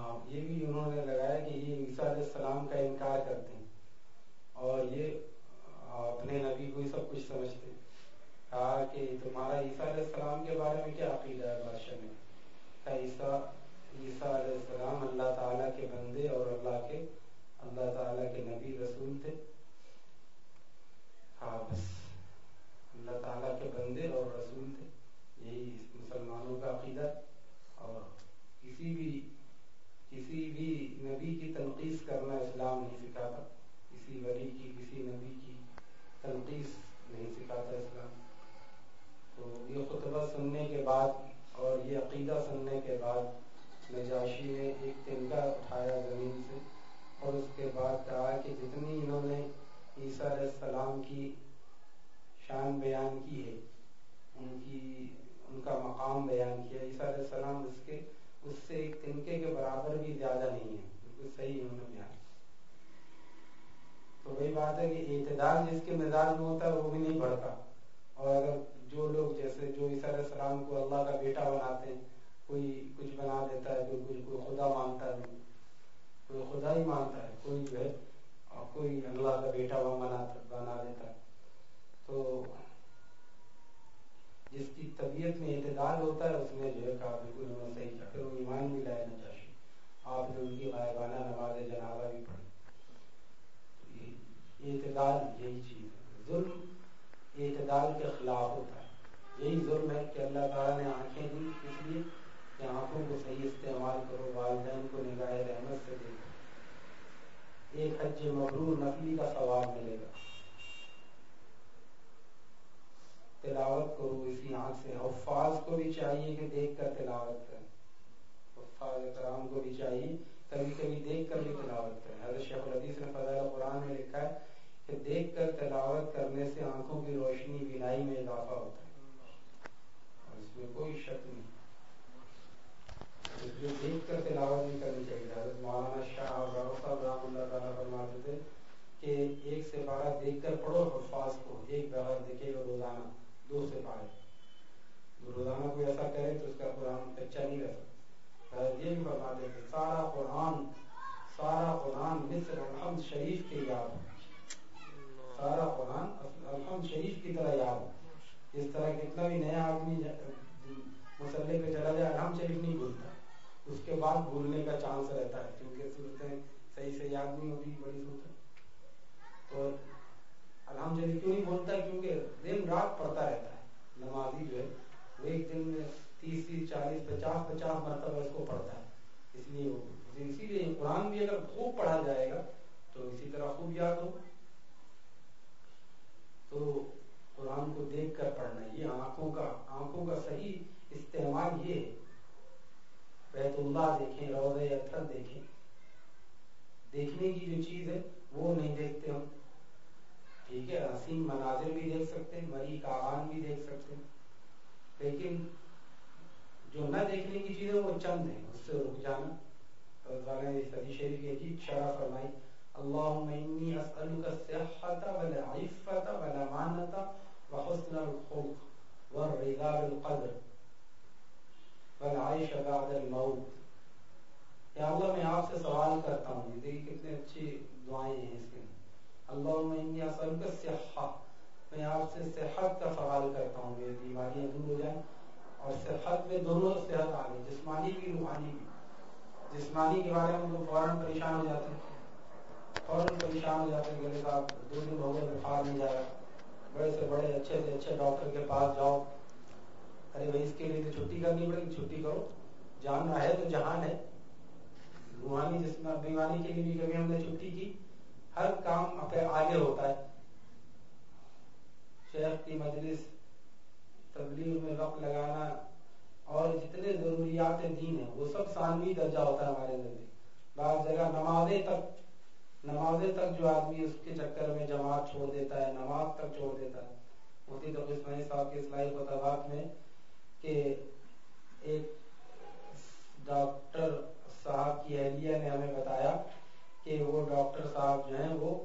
ہاں، یہ بھی انہوں نے لگایا کہ یہ عیسیٰ علیہ السلام کا انکار کرتے ہیں۔ اور یہ اپنے نبی کو ہی سب کچھ سمجھتے کہا کہ تمہارا عیسیٰ علیہ السلام کے بارے میں کیا عقیدہ ہے بادشاہ نے عیسیٰ عیسیٰ علیہ السلام اللہ تعالیٰ کے بندے اور اللہ کے، اللہ تعالیٰ کے نبی رسول تھے۔ ہاں بس، اللہ تعالیٰ کے بندے اور رسول تھے۔ یہی مسلمانوں کا عقیدہ اور کسی بھی کسی بھی نبی کی تنقید کرنا اسلام نہیں سکھاتا، کسی ولی کی، کسی نبی کی تنقید نہیں سکھاتا اسلام۔ تو یہ خطبہ سننے کے بعد اور یہ عقیدہ سننے کے بعد نجاشی نے ایک تنگا اٹھایا زمین سے اور اس کے بعد کہا کہ جتنی انہوں نے عیسیٰ علیہ السلام کی شان بیان کی ہے، ان کی، ان کا مقام بیان کیا، عیسیٰ علیہ السلام اس کے اس سے ایک تنکے کے برابر بھی زیادہ نہیں ہے، بالکل صحیح انہوں نے بیان تو وہی بات ہے کہ اعتدال جس کے مزاج میں ہوتا ہے وہ بھی نہیں بڑھتا۔ اور اگر جو لوگ جیسے جو عیسیٰ علیہ السلام کو اللہ کا بیٹا بناتے ہیں، کوئی کچھ بنا دیتا ہے، کوئی کچھ، کوئی خدا مانتا ہے، کوئی خدا ہی مانتا ہے، کوئی جو ہے، اور کوئی اللہ کا بیٹا بنا بنا دیتا ہے۔ تو جس کی طبیعت میں اعتدال ہوتا ہے، اس نے جو ہے کہا بالکل انہوں نے صحیح کیا پھر وہ ایمان بھی لائے نہ چاہیے آپ نے ان کی غائبانہ نماز جنازہ بھی پڑھی اعتدال یہی چیز ہے۔ ظلم اعتدال کے خلاف ہوتا ہے۔ یہی ظلم ہے کہ اللہ تعالیٰ نے آنکھیں دی، اس لیے کہ آنکھوں کو صحیح استعمال کرو، والدین کو نگاہ رحمت سے دے ایک حج مبرور نقلی کا ثواب ملے گا۔ تلاوت کرو، اسی آنکھ سے۔ حفاظ کو بھی چاہیے کہ دیکھ کر تلاوت کریں۔ حفاظ کرام کو بھی چاہیے، کبھی کبھی دیکھ کر بھی تلاوت کریں۔ حضرت شیخ الحدیث نے فضائل قرآن میں لکھا ہے کہ دیکھ کر تلاوت کرنے سے آنکھوں کی روشنی ڈاکٹر کے پاس جاؤ۔ ارے بھائی، اس کے لیے تو چھٹی کرنی پڑے گی، چھٹی کرو۔ جاننا ہے تو جہان ہے۔ روحانی جسم، بیماری کے لیے بھی کبھی ہم نے چھٹی کی۔ ہر کام آگے ہوتا ہے۔ شیخ کی مجلس، تبلیغ میں وقت لگانا اور جتنے ضروریات دین ہیں، وہ سب ثانوی درجہ ہوتا ہے ہمارے نزدیک بعض جگہ نمازیں تک نمازیں تک جو آدمی اس کے چکر میں جماعت چھوڑ دیتا ہے، نماز تک چھوڑ دیتا ہے۔ مفتی تو اسماعیل صاحب کے اصلاحی خطابات میں کہ ایک ڈاکٹر صاحب کی اہلیہ نے ہمیں بتایا کہ وہ ڈاکٹر صاحب جو ہیں وہ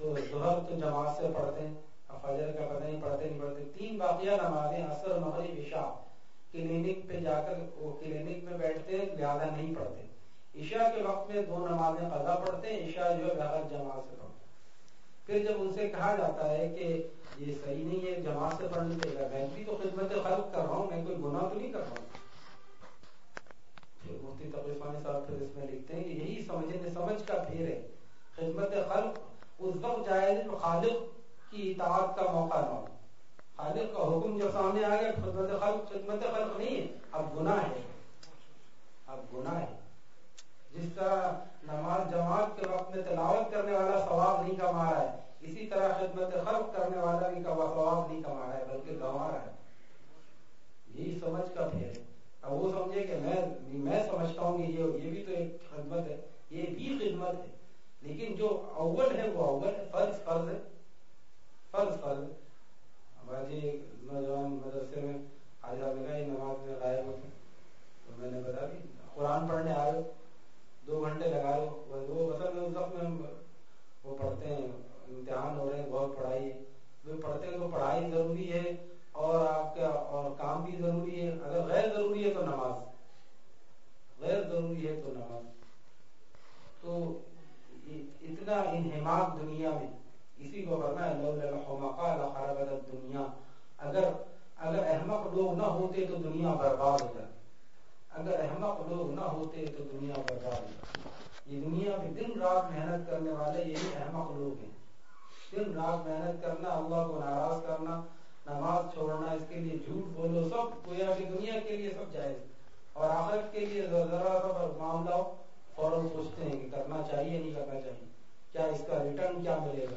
ظہر تو جماعت سے پڑھتے ہیں فجر کا پتہ نہیں پڑھتے نہیں پڑھتے، تین باقیہ نمازیں اثر مغرب، عشاء، کلینک پہ جا کر وہ کلینک میں بیٹھتے ہیں لہٰذا نہیں پڑھتے۔ عشاء کے وقت میں دو نمازیں قضا پڑھتے ہیں، عشاء جو ہے بغیر جماعت سے پڑھتے پھر جب ان سے کہا جاتا ہے کہ یہ صحیح نہیں ہے، جماعت سے پڑھنے چاہیے گا میں بھی تو خدمت خلق کر رہا ہوں، میں کوئی گناہ تو نہیں کر رہا ہوں۔ پھر مفتی تقیفانی صاحب پھر اس میں لکھتے ہیں کہ یہی سمجھنے، سمجھ کا پھیر ہے۔ خدمت خلق اس وقت جائز خالق کی اطاعت کا موقع نہ ہو۔ خالق کا حکم جب سامنے آ گیا، خدمت خلق خدمت خلق نہیں ہے۔ اب گناہ ہے۔ اب گناہ ہے۔ جس طرح نماز جماعت کے وقت میں تلاوت کرنے والا ثواب نہیں کما رہا ہے، اسی طرح خدمت خلق کرنے والا بھی ثواب نہیں کما رہا ہے، بلکہ گنوا رہا ہے۔ یہی سمجھ کا پھر اب وہ سمجھے کہ میں میں سمجھتا ہوں کہ یہ یہ بھی تو ایک خدمت ہے، یہ بھی خدمت ہے۔ لیکن جو اول ہے، وہ اول ہے، فرض فرض ہے۔ فرض فرض ہمارے نوجوان مدرسے میں حاضر نماز میں غائب ہوتے تو میں نے بتا دی، قرآن پڑھنے آئے دو گھنٹے لگا لو وہ اصل میں، اس وقت میں وہ پڑھتے ہیں، امتحان ہو رہے ہیں، بہت پڑھائی۔ وہ پڑھتے ہیں تو پڑھائی ضروری ہے اور آپ کا اور کام بھی ضروری ہے۔ اگر غیر ضروری ہے تو نماز۔ غیر ضروری ہے تو نماز۔ تو اتنا انہماک دنیا میں، اسی کو کرنا ہے دنیا اگر اگر احمق لوگ نہ ہوتے تو دنیا برباد ہو جاتی۔ اگر احمق لوگ نہ ہوتے تو دنیا برباد یہ دنیا میں دن رات محنت کرنے والے یعنی یہی احمق لوگ ہیں۔ دن رات محنت کرنا، اللہ کو ناراض کرنا، نماز چھوڑنا، اس کے لیے جھوٹ بولو، سب گویا کہ دنیا کے لیے سب جائز۔ اور آخرت کے لیے ذرا سا معاملہ فوراً سوچتے ہیں کہ کرنا چاہیے نہیں کرنا چاہیے؟ کیا اس کا ریٹرن کیا ملے گا؟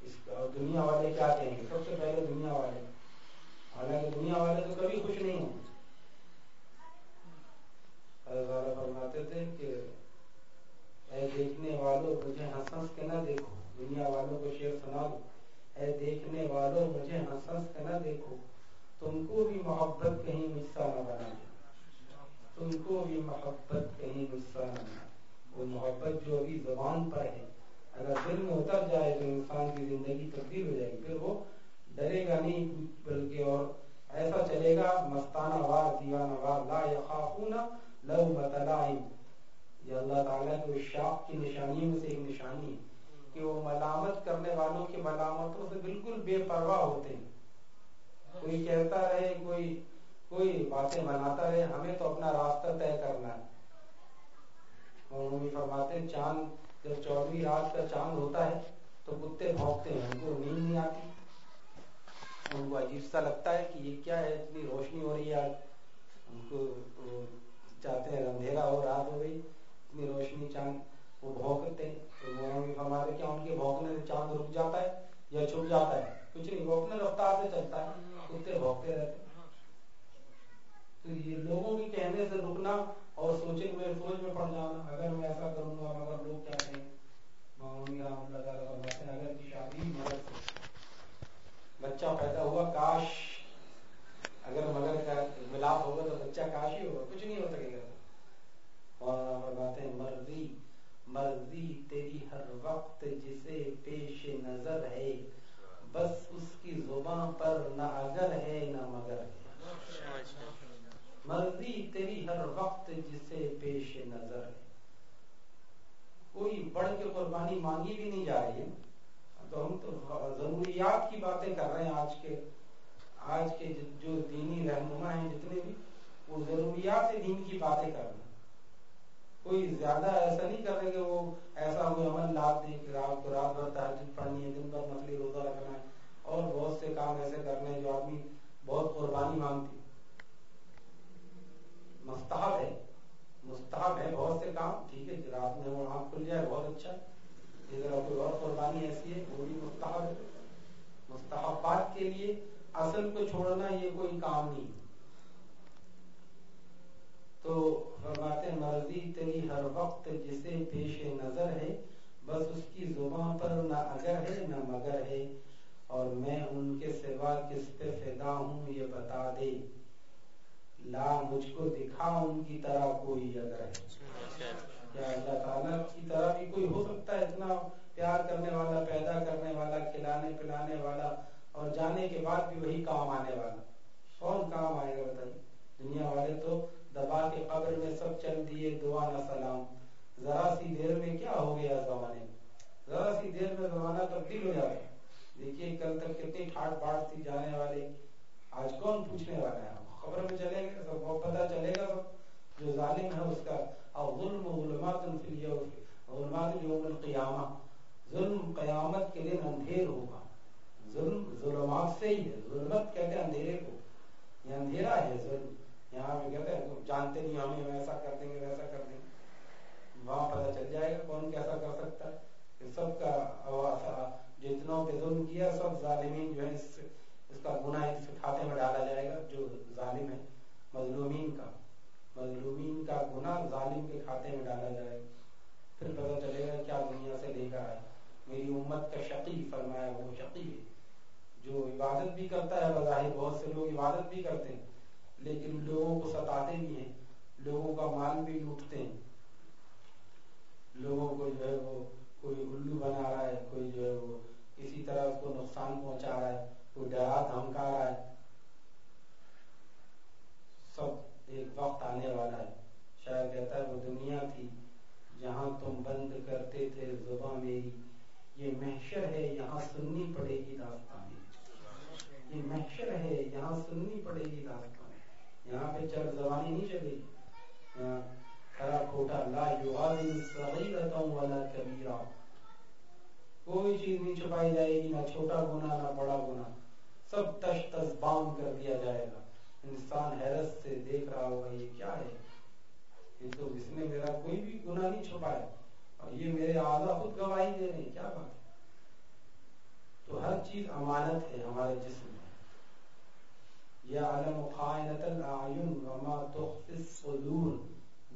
اس کا دنیا والے کیا کہیں گے؟ سب سے پہلے دنیا والے۔ حالانکہ دنیا والے تو کبھی خوش نہیں ہوں۔ فرماتے تھے کہ اے دیکھنے والوں مجھے ہنس ہنس کے نہ دیکھو۔ دنیا والوں کو شعر سنا دو۔ اے دیکھنے والوں مجھے ہنس ہنس کے نہ دیکھو۔ تم کو بھی محبت کہیں مجھ سا نہ بنا تم کو بھی محبت کہیں مجھ سا نہ بنا وہ محبت جو ابھی زبان پر ہے، اگر دل میں اتر جائے تو انسان کی زندگی تبدیل ہو جائے گی۔ پھر وہ ڈرے گا نہیں، بلکہ اور ایسا چلے گا، مستانہ وار، دیوانہ وار۔ لا یخافون لو متلائم یہ اللہ تعالیٰ کے شاخ کی نشانیوں میں سے ایک نشانی ہے کہ وہ ملامت کرنے والوں کی ملامتوں سے بالکل بے پرواہ ہوتے ہیں۔ کوئی کہتا رہے، کوئی کوئی باتیں بناتا رہے، ہمیں تو اپنا راستہ طے کرنا ہے۔ اور فرماتے ہیں، چاند جب چودہویں رات کا چاند ہوتا ہے تو کتے بھونکتے ہیں، ان کو نیند نہیں آتی۔ ان کو عجیب سا لگتا ہے کہ یہ کیا ہے، اتنی روشنی ہو رہی ہے ان کو چاہتے ہیں، اندھیرا ہو، رات ہو گئی، اتنی روشنی، چاند، وہ بھونکتے ہیں۔ تو مولانا بھی فرماتے کیا ان کے بھونکنے سے چاند رک جاتا ہے یا چھپ جاتا ہے۔ کچھ نہیں وہ اپنے رفتار سے چلتا ہے۔ کتے بھونکتے رہتے تو یہ لوگوں کے کہنے سے رکنا اور سوچے میں سوچ میں پڑ جانا۔ اگر میں ایسا کروں گا مگر لوگ کیا کہیں اگر شادی مرد بچہ پیدا ہوا، کاش اگر مگر کا ملاپ ہوگا تو بچہ کاش ہی ہوگا، کچھ نہیں ہو سکے گا۔ اور باتیں مرضی مرضی تیری ہر وقت جسے پیش نظر ہے، بس اس کی زبان پر نہ اگر ہے، نہ مگر ہے۔ مرضی تیری ہر وقت جسے پیش نظر ہے۔ کوئی بڑھ کے قربانی مانگی بھی نہیں جا رہی ہے تو ہم تو ضروریات کی باتیں کر رہے ہیں آج کے آج کے جو دینی رہنما ہیں جتنے بھی وہ ضروریات دین کی باتیں کر رہے ہیں کوئی زیادہ ایسا نہیں کر رہے کہ وہ ایسا کوئی عمل لاد دیں کہ رات کو رات بھر تحجد پڑھنی ہے دن بھر نقلی روزہ رکھنا ہے اور بہت سے کام ایسے کرنے ہیں جو آدمی بہت قربانی مانگتی مستحب ہے مستحب ہے بہت سے کام ٹھیک ہے رات میں وہ آنکھ کھل جائے بہت اچھا اگر کوئی اور قربانی ایسی ہے وہ بھی مستحب ہے مستحبات کے لیے اصل کو چھوڑنا یہ کوئی کام نہیں تو فرماتے مرضی تیری ہر وقت جسے پیش نظر ہے بس اس کی زبان پر نہ اگر ہے نہ مگر ہے اور میں ان کے سوا کس پہ فدا ہوں یہ بتا دے لا مجھ کو دکھا ان کی طرح کوئی اگر ہے کیا اللہ تعالیٰ کی طرح بھی کوئی ہو سکتا ہے اتنا پیار کرنے والا پیدا کرنے والا کھلانے پلانے والا اور جانے کے بعد بھی وہی کام آنے والا کون کام آئے گا بتائیے دنیا والے تو دبا کے قبر میں سب چل دیے دعا نہ سلام ذرا سی دیر میں کیا ہو گیا زمانے ذرا سی دیر میں زمانہ تبدیل ہو جائے دیکھیے کل تک کتنی ٹھاٹ باٹ تھی جانے والے آج کون پوچھنے والا ہے؟ خبر میں چلے گا سب کو پتہ چلے گا سب جو ظالم ہے اس کا۔ اور ظلم ظلمات فی ظلمات یوم القیامہ۔ ظلم قیامت کے دن اندھیر ہوگا۔ ظلم ظلمات سے ہی ہے۔ ظلمت کہتے ہیں اندھیرے کو۔ یہ اندھیرا ہے ظلم۔ یہاں پہ کہتے ہیں جانتے نہیں ہمیں ایسا کر دیں گے، ویسا کر دیں گے۔ وہاں پتہ چل جائے گا کون کیسا کر سکتا ہے۔ سب کا جتنوں پہ ظلم کیا، سب ظالمین جو ہے اس اس کا گناہ اس کھاتے میں ڈالا جائے گا، جو ظالم ہے، مظلومین کا۔ مظلومین کا گناہ ظالم کے کھاتے میں ڈالا جائے۔ گا پھر پتہ چلے گا کیا دنیا سے لے کر آئے۔ میری امت کا شقی، فرمایا وہ شقی ہے۔ جو عبادت بھی کرتا ہے، بظاہر بہت سے لوگ عبادت بھی کرتے ہیں، لیکن لوگوں کو ستاتے بھی ہیں، لوگوں کا مال بھی لوٹتے ہیں۔ لوگوں کو جو ہے وہ کوئی الو بنا رہا ہے، کوئی جو ہے وہ کسی طرح اس کو نقصان پہنچا رہا ہے، کوئی ڈرا دھمکا رہا ہے۔ سب ایک وقت آنے والا ہے۔ شاید کہتا ہے، وہ دنیا تھی جہاں تم بند کرتے تھے زباں میری۔ یہ محشر ہے، یہاں سننی پڑے گی داستان یہ محشر ہے، یہاں سننی پڑے گی داستان یہاں پہ چل زبانی نہیں چلے گی کھڑا کھوٹا، لا یغادر صغیرتا ولا کبیرہ۔ کوئی چیز نہیں چھپائی جائے گی، نہ چھوٹا گناہ، نہ بڑا گناہ۔ سب تش تش بام کر دیا جائے گا۔ انسان حیرت سے دیکھ رہا ہوگا، یہ کیا ہے؟ یہ تو اس نے میرا کوئی بھی گناہ نہیں چھپایا۔ اور یہ میرے آزا خود گواہی دے رہے ہیں، کیا بات ہے؟ تو ہر چیز امانت ہے ہمارے جسم میں۔ یا علم خائنت الاعین وما تخفی الصدور۔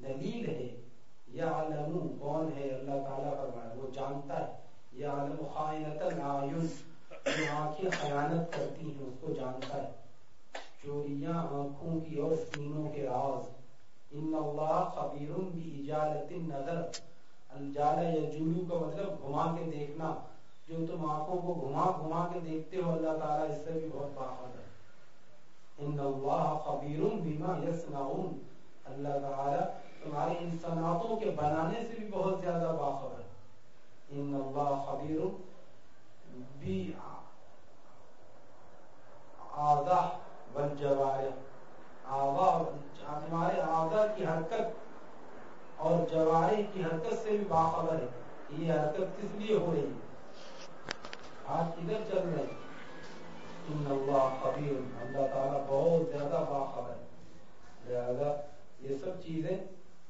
دلیل ہے، یا علم کون ہے؟ اللہ تعالیٰ فرمائے وہ جانتا ہے۔ یا علم خائنت الاعین جو آنکھیں خیانت کرتی ہیں، اس کو جانتا ہے۔ چوریاں آنکھوں کی اور سینوں کے راز ان اللہ خبیر بھی اجالت نظر الجال یا جولو کا مطلب گھما کے دیکھنا۔ جو تم آنکھوں کو گھما گھما کے دیکھتے ہو، اللہ تعالیٰ اس سے بھی بہت باخبر ہے۔ ان اللہ خبیر بما یسنعون اللہ تعالیٰ تمہاری ان صنعتوں کے بنانے سے بھی بہت زیادہ باخبر ہے۔ ان اللہ خبیر بھی آگاہ بن جوارے آگاہ تمہارے آگاہ کی حرکت اور جواری کی حرکت سے بھی باخبر ہے یہ حرکت کس لیے ہو رہی ہے؟ آج کدھر چل رہے ہیں۔ ان اللہ خبیر اللہ تعالیٰ بہت زیادہ باخبر ہے۔ لہذا یہ سب چیزیں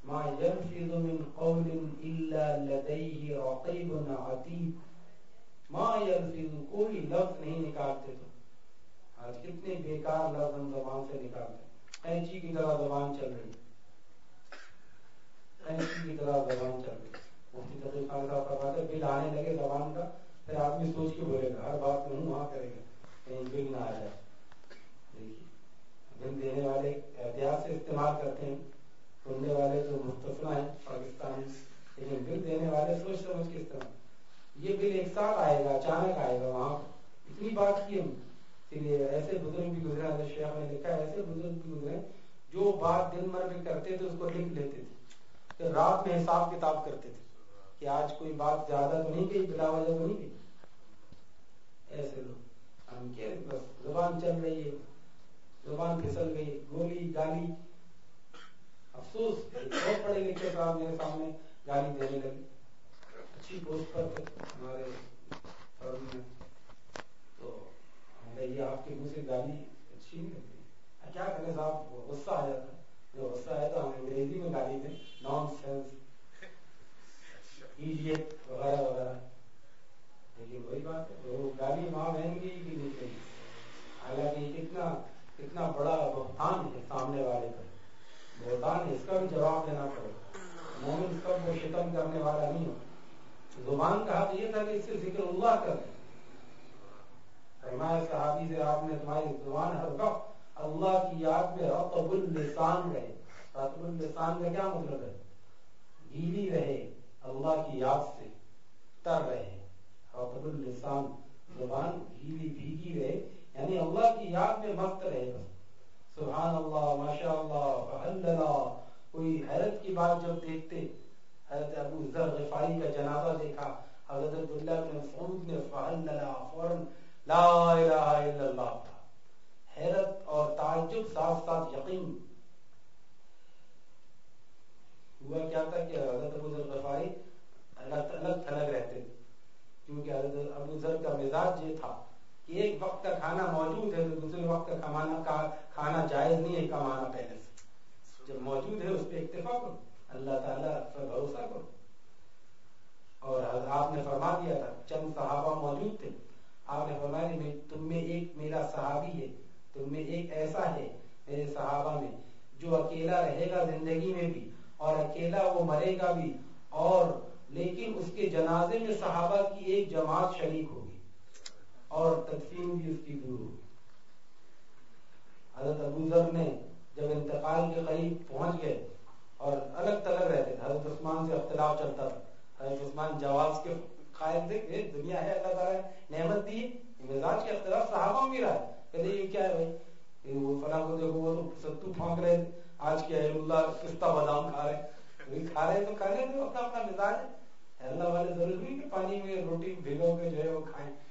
ما ينفذ من قول الا لديه رقيب عتيد. ما ينفذ کوئی لفظ نہیں نکالتے تو. آج کتنے بیکار لفظ ہم زبان سے نکالتے قینچی کی طرح زبان چل رہی قینچی کی طرح زبان چل رہی مفتی تقی خان صاحب فرماتے بل آنے لگے زبان کا، پھر آدمی سوچ کے بولے گا، ہر بات میں ہوں وہاں کرے گا. کہیں بل نہ آ جائے. دیکھیے، بل دینے والے احتیاط سے استعمال کرتے ہیں. سننے والے تو مستثنا ہیں پاکستان لیکن بل دینے والے سوچ سمجھ کے استعمال یہ بل ایک ساتھ آئے گا، اچانک آئے گا وہاں اتنی بات کی ہم اسی لیے ایسے بزرگ بھی گزرے حضرت شیخ نے لکھا ہے، ایسے بزرگ بھی گزرے جو بات دن بھر میں کرتے تھے، اس کو لکھ لیتے تھے۔ پھر رات میں حساب کتاب کرتے تھے کہ آج کوئی بات زیادہ تو نہیں گئی بلا وجہ تو نہیں گئی ایسے لوگ۔ ہم کیا، بس زبان چل رہی ہے، زبان پھسل گئی، گولی، گالی۔ افسوس، بہت پڑھے لکھے صاحب میرے سامنے، گالی دینے لگے۔ اچھی پوسٹ پر تھے ہمارے فرم میں۔ تو ہمیں یہ آپ کے منہ سے گالی اچھی نہیں لگتی کیا کریں صاحب؟ غصہ آ جاتا جو غصہ آیا تو ہم انگریزی میں گالی دیں نان سینس ایڈیٹ وغیرہ وغیرہ۔ لیکن وہی بات ہے۔ وہ گالی ماں بہن کی بھی نہیں چاہیے حالانکہ کتنا کتنا بڑا بہتان ہے سامنے والے کا بہتان اس کا بھی جواب دینا پڑے۔ مومن سب کو شتم کرنے والا نہیں ہو زبان کا حق یہ تھا کہ اس سے ذکر اللہ کر فرمایا صحابی سے آپ نے تمہاری زبان ہر وقت اللہ کی یاد میں رطب اللسان رہے۔ رطب اللسان کا کیا مطلب ہے؟ گیلی رہے، اللہ کی یاد سے تر رہے۔ رطب اللسان، زبان گیلی، بھیگی رہے یعنی اللہ کی یاد میں مست رہے بس۔ سبحان اللہ ماشاء اللہ کوئی حیرت کی بات جب دیکھتے، حضرت ابو ذر غفاری کا جنازہ دیکھا، حضرت عبداللہ بن مسعود نے فہللا فوراً لا الہ الا اللہ حیرت اور تعجب ساتھ ساتھ یقین۔ ہوا کیا تھا کہ حضرت ابو ذر غفاری الگ الگ تھلگ رہتے، کیونکہ حضرت ابو ذر کا مزاج یہ تھا۔ ایک وقت کا کھانا موجود ہے تو دوسرے وقت کا کھانا کا کھانا جائز نہیں ہے، کمانا پہلے سے۔ جب موجود ہے اس پہ اکتفا کرو۔ اللہ تعالیٰ پر بھروسہ کرو۔ اور آپ نے فرما دیا تھا، چند صحابہ موجود تھے۔ آپ نے فرمایا تم میں ایک میرا صحابی ہے، تم میں ایک ایسا ہے میرے صحابہ میں، جو اکیلا رہے گا زندگی میں بھی، اور اکیلا وہ مرے گا بھی۔ اور لیکن اس کے جنازے میں صحابہ کی ایک جماعت شریک ہوگی اور تدفین بھی اس کی دور ہوگی حضرت ابو ذر نے جب انتقال کے قریب پہنچ گئے اور الگ تلگ رہتے تھے، حضرت عثمان سے اختلاف چلتا تھا۔ حضرت عثمان جواز کے قائل تھے کہ دنیا ہے، اللہ تعالیٰ نعمت دی مزاج کے اختلاف صحابہ میں رہا کہتے یہ کیا ہے بھائی؟ وہ فلاں کو دیکھو، وہ تو ستو پھونک رہے تھے۔ آج کے اہل اللہ پستہ بادام کھا رہے ہیں۔ کھا رہے تو کھا رہے تو اپنا اپنا مزاج ہے۔ اللہ والے ضروری نہیں کہ پانی میں روٹی بھگو کے جو ہے وہ کھائیں۔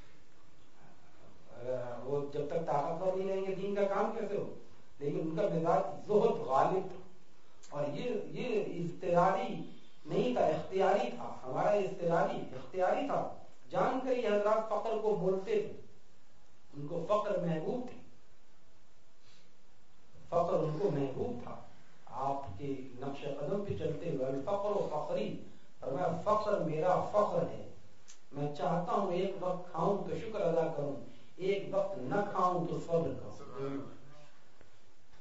وہ جب تک طاقتور نہیں رہیں گے دین کا کام کیسے ہو؟ لیکن ان کا مزاج زہد غالب تھا۔ اور یہ یہ اضطراری نہیں تھا، اختیاری تھا۔ ہمارا اضطراری اختیاری تھا۔ جان کر یہ حضرات فقر کو بولتے تھے۔ ان کو فقر محبوب تھی۔ فقر ان کو محبوب تھا۔ آپ کے نقش قدم پہ چلتے ہوئے الفقر و فقری۔ فرمایا، فقر میرا فخر ہے۔ میں چاہتا ہوں ایک وقت کھاؤں تو شکر ادا کروں۔ ایک وقت نہ کھاؤں تو صبر کروں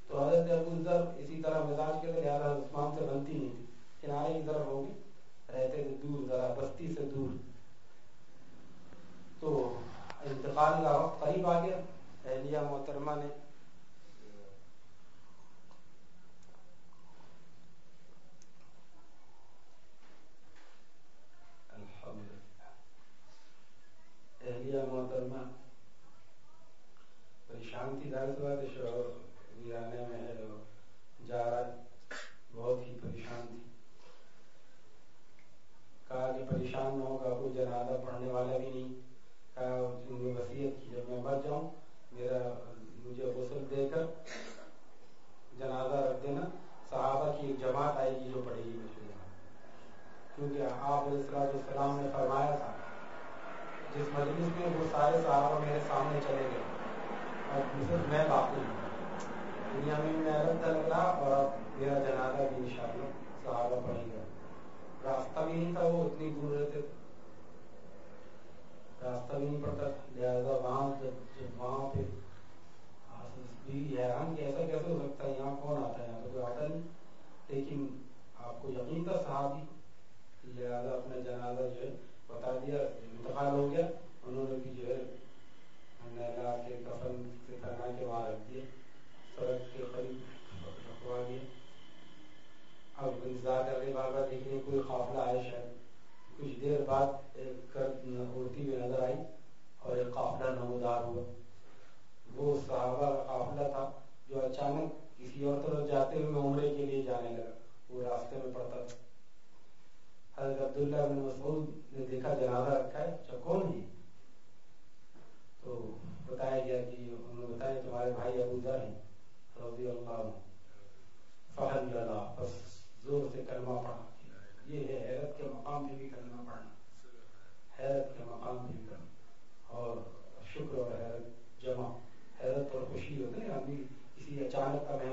تو حضرت ابو ذر اسی طرح مزاج کے لہٰذا عثمان سے بنتی نہیں تھی کنارے کی طرف ہوگی، رہتے تھے دور، ذرا بستی سے دور۔ تو انتقال کا وقت قریب آ گیا۔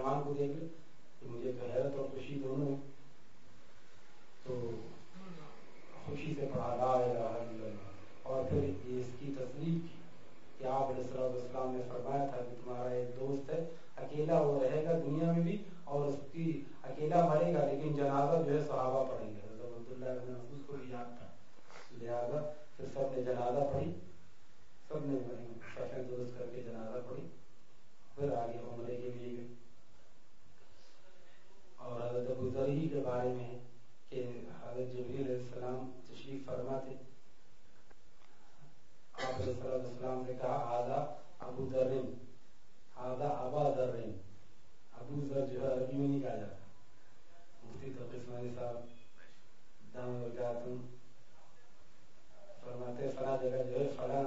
مہمان کو دیکھ لے کہ مجھے تو حیرت اور خوشی دونوں تو خوشی سے پڑھا، لا الہ الا اللہ۔ اور پھر یہ اس کی تصریف کی کہ آپ علیہ السلام نے فرمایا تھا کہ تمہارا ایک دوست ہے، اکیلا وہ رہے گا دنیا میں بھی اور اس کی اکیلا مرے گا، لیکن جنازہ جو ہے صحابہ پڑھیں گے۔ حضرت عبداللہ بن محفوظ کو بھی یاد تھا۔ لہٰذا پھر سب نے جنازہ پڑھی۔ سب نے صفیں درست کر کے جنازہ پڑھی۔ پھر آگے عمرے کے لیے گئے۔ اور حضرت ابو ذرحی کے بارے میں کہ حضرت جبریل علیہ السلام تشریف فرما تھے آپ علیہ السلام نے کہا آدھا ابو ذرن آدھا ابا ذرن ابو ذر جو ہے، عربی میں نہیں کہا جاتا۔ مفتی تقسمانی صاحب، دام ورکاتم فرماتے، فلاں جگہ جو ہے، فلاں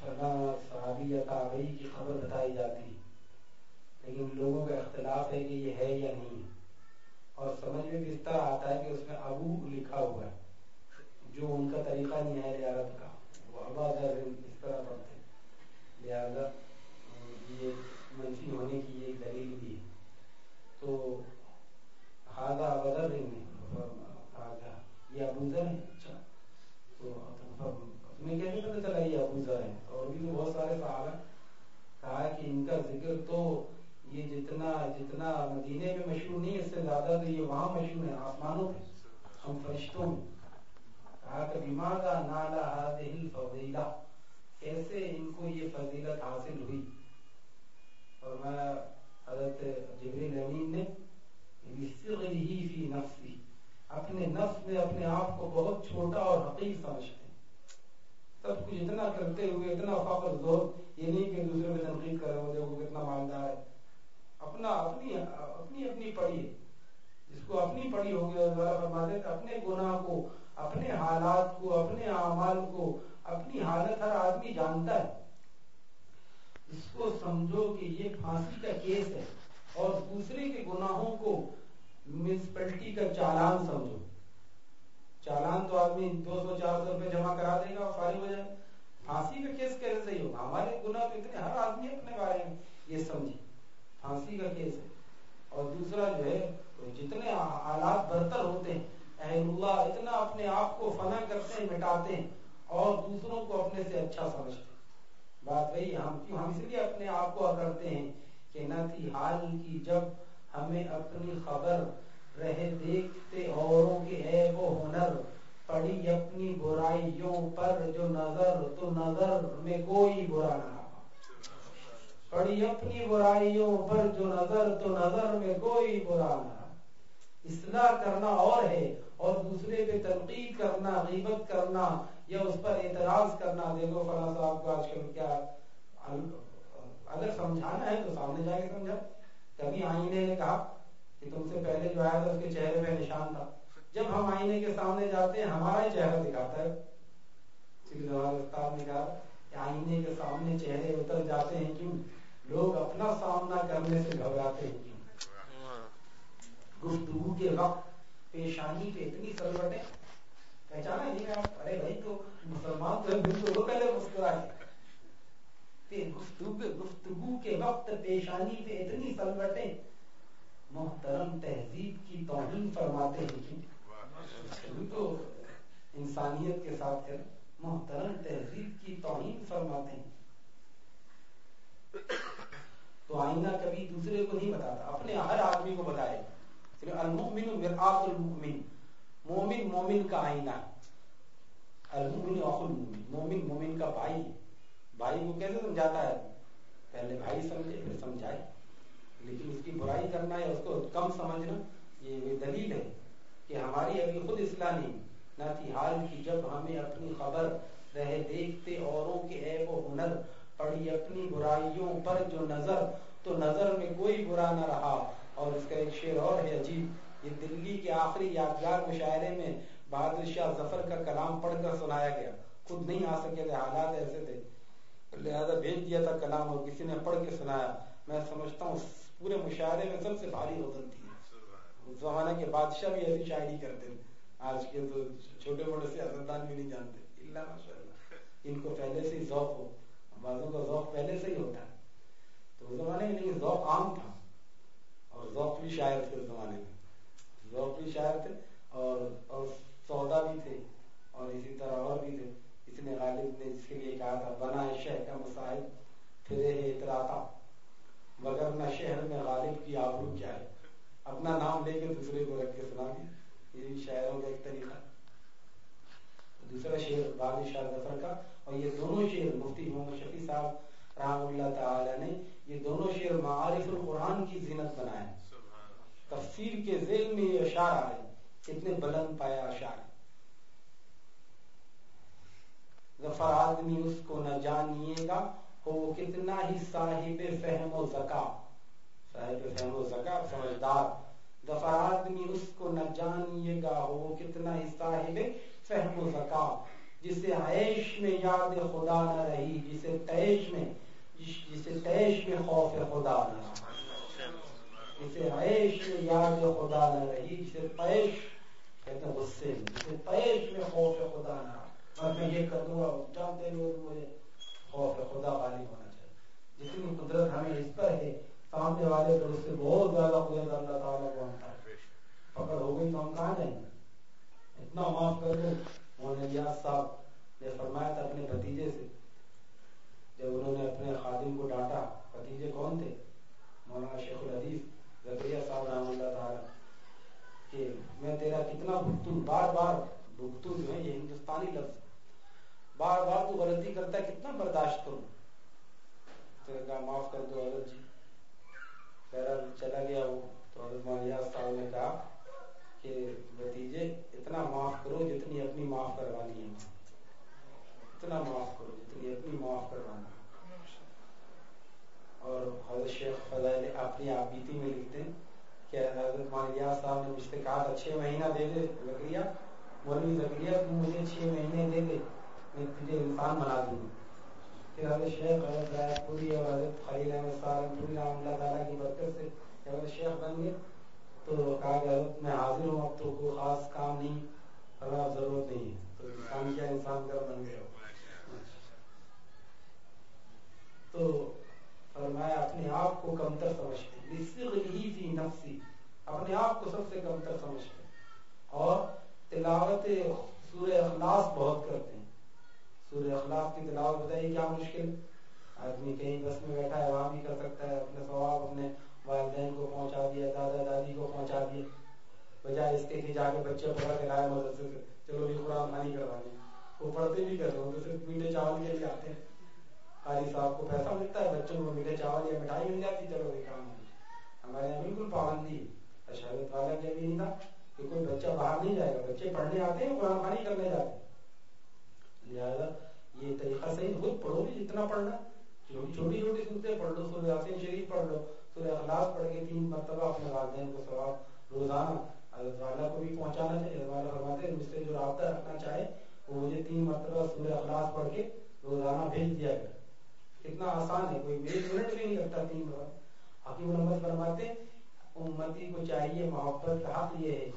فلاں صحابی یا تابعی کی خبر بتائی جاتی۔ ہے لیکن ان لوگوں کا اختلاف ہے کہ یہ ہے یا نہیں۔ اور سمجھ میں بھی اس طرح آتا ہے کہ اس میں ابو لکھا ہوا ہے، جو ان کا طریقہ نہیں ہے عرب کا۔ وہ ابا در اس طرح پڑھتے لہذا یہ منفی ہونے کی ایک دلیل بھی ہے۔ تو ہاضا ابدر یہ ابو ذر ہے اچھا۔ تو تمہیں کیسے پتہ چلا یہ ابو ذر ہے اور بھی تو بہت سارے صحابہ کہا کہ ان کا ذکر تو یہ جتنا جتنا مدینے میں مشہور نہیں، اس سے زیادہ تو یہ وہاں مشہور ہے آسمانوں پہ، ہم فرشتوں میں۔ کہا کہ بیمارا نالا هذه الفضیلہ؟ کیسے ان کو یہ فضیلت حاصل ہوئی؟ اور میں حضرت جبریل امین نے بصغره فی نفسی اپنے نفس میں اپنے آپ کو بہت چھوٹا اور حقیق سمجھتے سب کچھ اتنا کرتے ہوئے، اتنا فخر زور یہ نہیں کہ دوسرے میں تنقید کر رہے ہو دیکھو کتنا مالدار ہے۔ اپنا اپنی اپنی اپنی پڑھی ہے۔ جس کو اپنی پڑھی ہوگی فرماتے ہیں اپنے گناہ کو، اپنے حالات کو، اپنے اعمال کو، اپنی حالت ہر آدمی جانتا ہے۔ اس کو سمجھو کہ یہ پھانسی کا کیس ہے اور دوسرے کے گناہوں کو میونسپلٹی کا چالان سمجھو۔ چالان تو آدمی دو سو چار سو روپے جمع کرا دے گا اور فارغ ہو جائے۔ پھانسی کا کیس کیسے صحیح ہوگا؟ ہمارے گناہ تو اتنے ہر آدمی اپنے بارے میں یہ سمجھے۔ پھانسی کا کیس ہے۔ اور دوسرا جو ہے جتنے آلات برتر ہوتے ہیں، اہل اللہ اتنا اپنے آپ کو فنا کرتے ہیں، مٹاتے ہیں، اور دوسروں کو اپنے سے اچھا سمجھتے ہیں۔ بات وہی ہم کیوں؟ ہم اس لیے اپنے آپ کو کرتے ہیں کہ نہ تھی حال کی جب ہمیں اپنی خبر رہے، دیکھتے اوروں کے عیب و ہنر، پڑی اپنی برائیوں پر جو نظر، تو نظر میں کوئی برا نہ پڑی اپنی برائیوں پر جو نظر تو نظر میں کوئی برا نہ اصلاح کرنا اور ہے، اور دوسرے پہ تنقید کرنا، غیبت کرنا یا اس پر اعتراض کرنا۔ دیکھو فلاں صاحب کو آج کل کیا اگر سمجھانا ہے تو سامنے جا کے سمجھا۔ کبھی آئینے نے کہا کہ تم سے پہلے جو آیا تھا اس کے چہرے پہ نشان تھا۔ جب ہم آئینے کے سامنے جاتے ہیں، ہمارا ہی چہرہ دکھاتا ہے۔ استاد نے کہا کہ آئینے کے سامنے چہرے اتر جاتے ہیں کیوں؟ لوگ اپنا سامنا کرنے سے گھبراتے ہیں۔ گفتگو کے وقت پیشانی پہ اتنی سلوٹیں پہچانا نہیں آپ ارے بھائی تو مسلمان تو بالکل پہلے مسکرائے۔ گفتگو کے وقت پیشانی پہ اتنی سلوٹیں محترم تہذیب کی توہین فرماتے ہیں تو انسانیت کے ساتھ ہے محترم تہذیب کی توہین فرماتے ہیں۔ تو آئینہ کبھی دوسرے کو نہیں بتاتا، اپنے ہر آدمی کو بتائے۔ المؤمن مرآت المؤمن۔ مومن مومن کا آئینہ المؤمن اخو المؤمن۔ مومن مومن کا بھائی۔ بھائی کو کیسے سمجھاتا ہے؟ پہلے بھائی سمجھے، پھر سمجھائے۔ لیکن اس کی برائی کرنا یا اس کو کم سمجھنا، یہ دلیل ہے کہ ہماری ابھی خود اصلاح نہیں۔ نہ تھی حال کی جب ہمیں اپنی خبر، رہے، دیکھتے، اوروں کے عیب و ہنر پڑی اپنی برائیوں پر جو نظر، تو نظر میں کوئی برا نہ رہا۔ اور اس کا ایک شعر اور ہے عجیب۔ یہ دلی کے آخری یادگار مشاعرے میں بہادر شاہ ظفر کا کلام پڑھ کر سنایا گیا۔ خود نہیں آ سکے تھے، حالات ایسے تھے۔ لہذا بھیج دیا تھا کلام اور کسی نے پڑھ کے سنایا۔ میں سمجھتا ہوں پورے مشاعرے میں سب سے بھاری روزن تھی۔ اس زمانے کے بادشاہ بھی ایسی شاعری کرتے ہیں آج کے تو چھوٹے بڑے سیاستدان بھی نہیں جانتے۔ اللہ ماشاء اللہ ان کو پہلے سے ذوق ہو۔ بعضوں کا ذوق پہلے سے ہی ہوتا ہے۔ تو اس زمانے میں لیکن ذوق عام تھا۔ اور ذوق بھی شاعر تھے اس زمانے میں۔ ذوق بھی شاعر تھے اور اور سودا بھی تھے اور اسی طرح اور بھی تھے۔ اس نے غالب نے اس کے لیے کہا تھا، بنا شہ کا مسائل پھرے ہے اتراتا مگر نہ شہر میں غالب کی آبرو کیا ہے۔ اپنا نام لے کے دوسرے کو رکھ کے سنا دیا۔ یہ بھی شاعروں کا ایک طریقہ۔ دوسرا شعر باد شاہ ظفر کا اور یہ دونوں شعر مفتی محمد شفیع صاحب رحم اللہ تعالی نے یہ دونوں شعر معارف القرآن کی زینت بنائے تفسیر کے ذیل میں یہ اشار آ رہے کتنے بلند پایا اشار ظفر آدمی اس کو نہ جانیے گا وہ کتنا ہی صاحب فہم و زکا۔ صاحب فہم و زکا سمجھدار دفر آدمی اس کو نہ جانیے گا وہ کتنا ہی صاحب فہم و زکا۔ جسے عیش میں یاد خدا نہ رہی جسے تیش میں جسے تیش میں خوف خدا نہ رہا۔ جسے عیش میں یاد خدا نہ رہی جسے پیش کہتے ہیں غصے میں جسے پیش میں خوف خدا نہ رہا۔ اور میں یہ کر دوں گا جانتے لوگ مجھے خوف خدا غالب ہونا چاہیے۔ جتنی قدرت ہمیں اس پر ہے، سامنے والے پر اس سے بہت زیادہ قدرت اللہ تعالیٰ کو ہم پکڑ ہو گئی تو ہم کہاں جائیں گے؟ اتنا معاف کر دو مولانا ریاض صاحب نے فرمایا تھا اپنے بھتیجے سے۔ جب انہوں نے اپنے خادم کو ڈانٹا، بھتیجے کون تھے؟ مولانا شیخ الحدیف زکریہ صاحب رحم اللہ تعالیٰ کہ میں تیرا کتنا بھگتوں، بار بار بھگتوں جو ہے یہ ہندوستانی لفظ۔ بار بار تو غلطی کرتا ہے، کتنا برداشت کروں تو کہا معاف کر دو حضرت جی بہرحال چلا گیا وہ تو حضرت مالیہ صاحب نے کہا کہ بتیجے اتنا معاف کرو جتنی اپنی معاف کروانی ہے اتنا معاف کرو جتنی اپنی معاف کروانی اور حضرت شیخ فضائل اپنی آپ بیتی میں لکھتے ہیں کہ حضرت مالیہ صاحب نے مجھ سے کہا تھا چھ مہینہ دے دے زکریہ مولوی زکریہ تو مجھے چھ مہینے دے دے میں تجھے انسان بنا دوں پھر حضرت شیخ حضرت رائے پوری اور حضرت خلیل احمد صاحب پوری رحم اللہ تعالیٰ کی برکت سے حضرت شیخ بن گئے تو کہا کہ حضرت میں حاضر ہوں اب تو کوئی خاص کام نہیں کرنا ضرورت نہیں ہے تو انسان کیا انسان کر بن گئے تو فرمایا اپنے آپ کو کمتر سمجھتے ہی فی نفسی اپنے آپ کو سب سے کمتر سمجھتے اور تلاوت سورہ اخلاص بہت کرتے ہیں سورہ اخلاص کی تلاوت بتائیے کیا مشکل آدمی کہیں بس میں بیٹھا ہے وہاں بھی کر سکتا ہے اپنے ثواب اپنے والدین کو پہنچا دیا دادا دادی کو پہنچا دیا بجائے اس کے کہ جا کے بچے پڑھا کے لائے مدرسے سے چلو بھی قرآن خانی کروانی وہ پڑھتے بھی کر رہے صرف میٹھے چاول کے لیے آتے ہیں۔ قاری صاحب کو پیسہ ملتا ہے، بچوں کو میٹھے چاول یا مٹھائی مل جاتی، چلو بھی کام ہمارے یہاں بالکل پابندی ہے۔ والا کے بھی نہیں تھا کہ کوئی بچہ باہر نہیں جائے گا، بچے پڑھنے آتے ہیں، قرآن خانی کرنے جاتے ہیں۔ لہٰذا یہ طریقہ صحیح خود پڑھو بھی جتنا پڑھنا چھوٹی چھوٹی چھوٹی سنتے پڑھ لو، سورہ یاسین شریف پڑھ لو، سورہ اخلاص پڑھ کے تین مرتبہ اپنے والدین کو ثواب، روزانہ حضرت والا کو بھی پہنچانا چاہیے۔ حضرت والا فرماتے ہیں مجھ سے جو رابطہ رکھنا چاہے وہ مجھے تین مرتبہ سورہ اخلاص پڑھ کے روزانہ بھیج دیا گیا۔ کتنا آسان ہے، کوئی ایک منٹ بھی نہیں لگتا تین بار حکیم محمد فرماتے امتی کو چاہیے محبت کا حق یہ ہے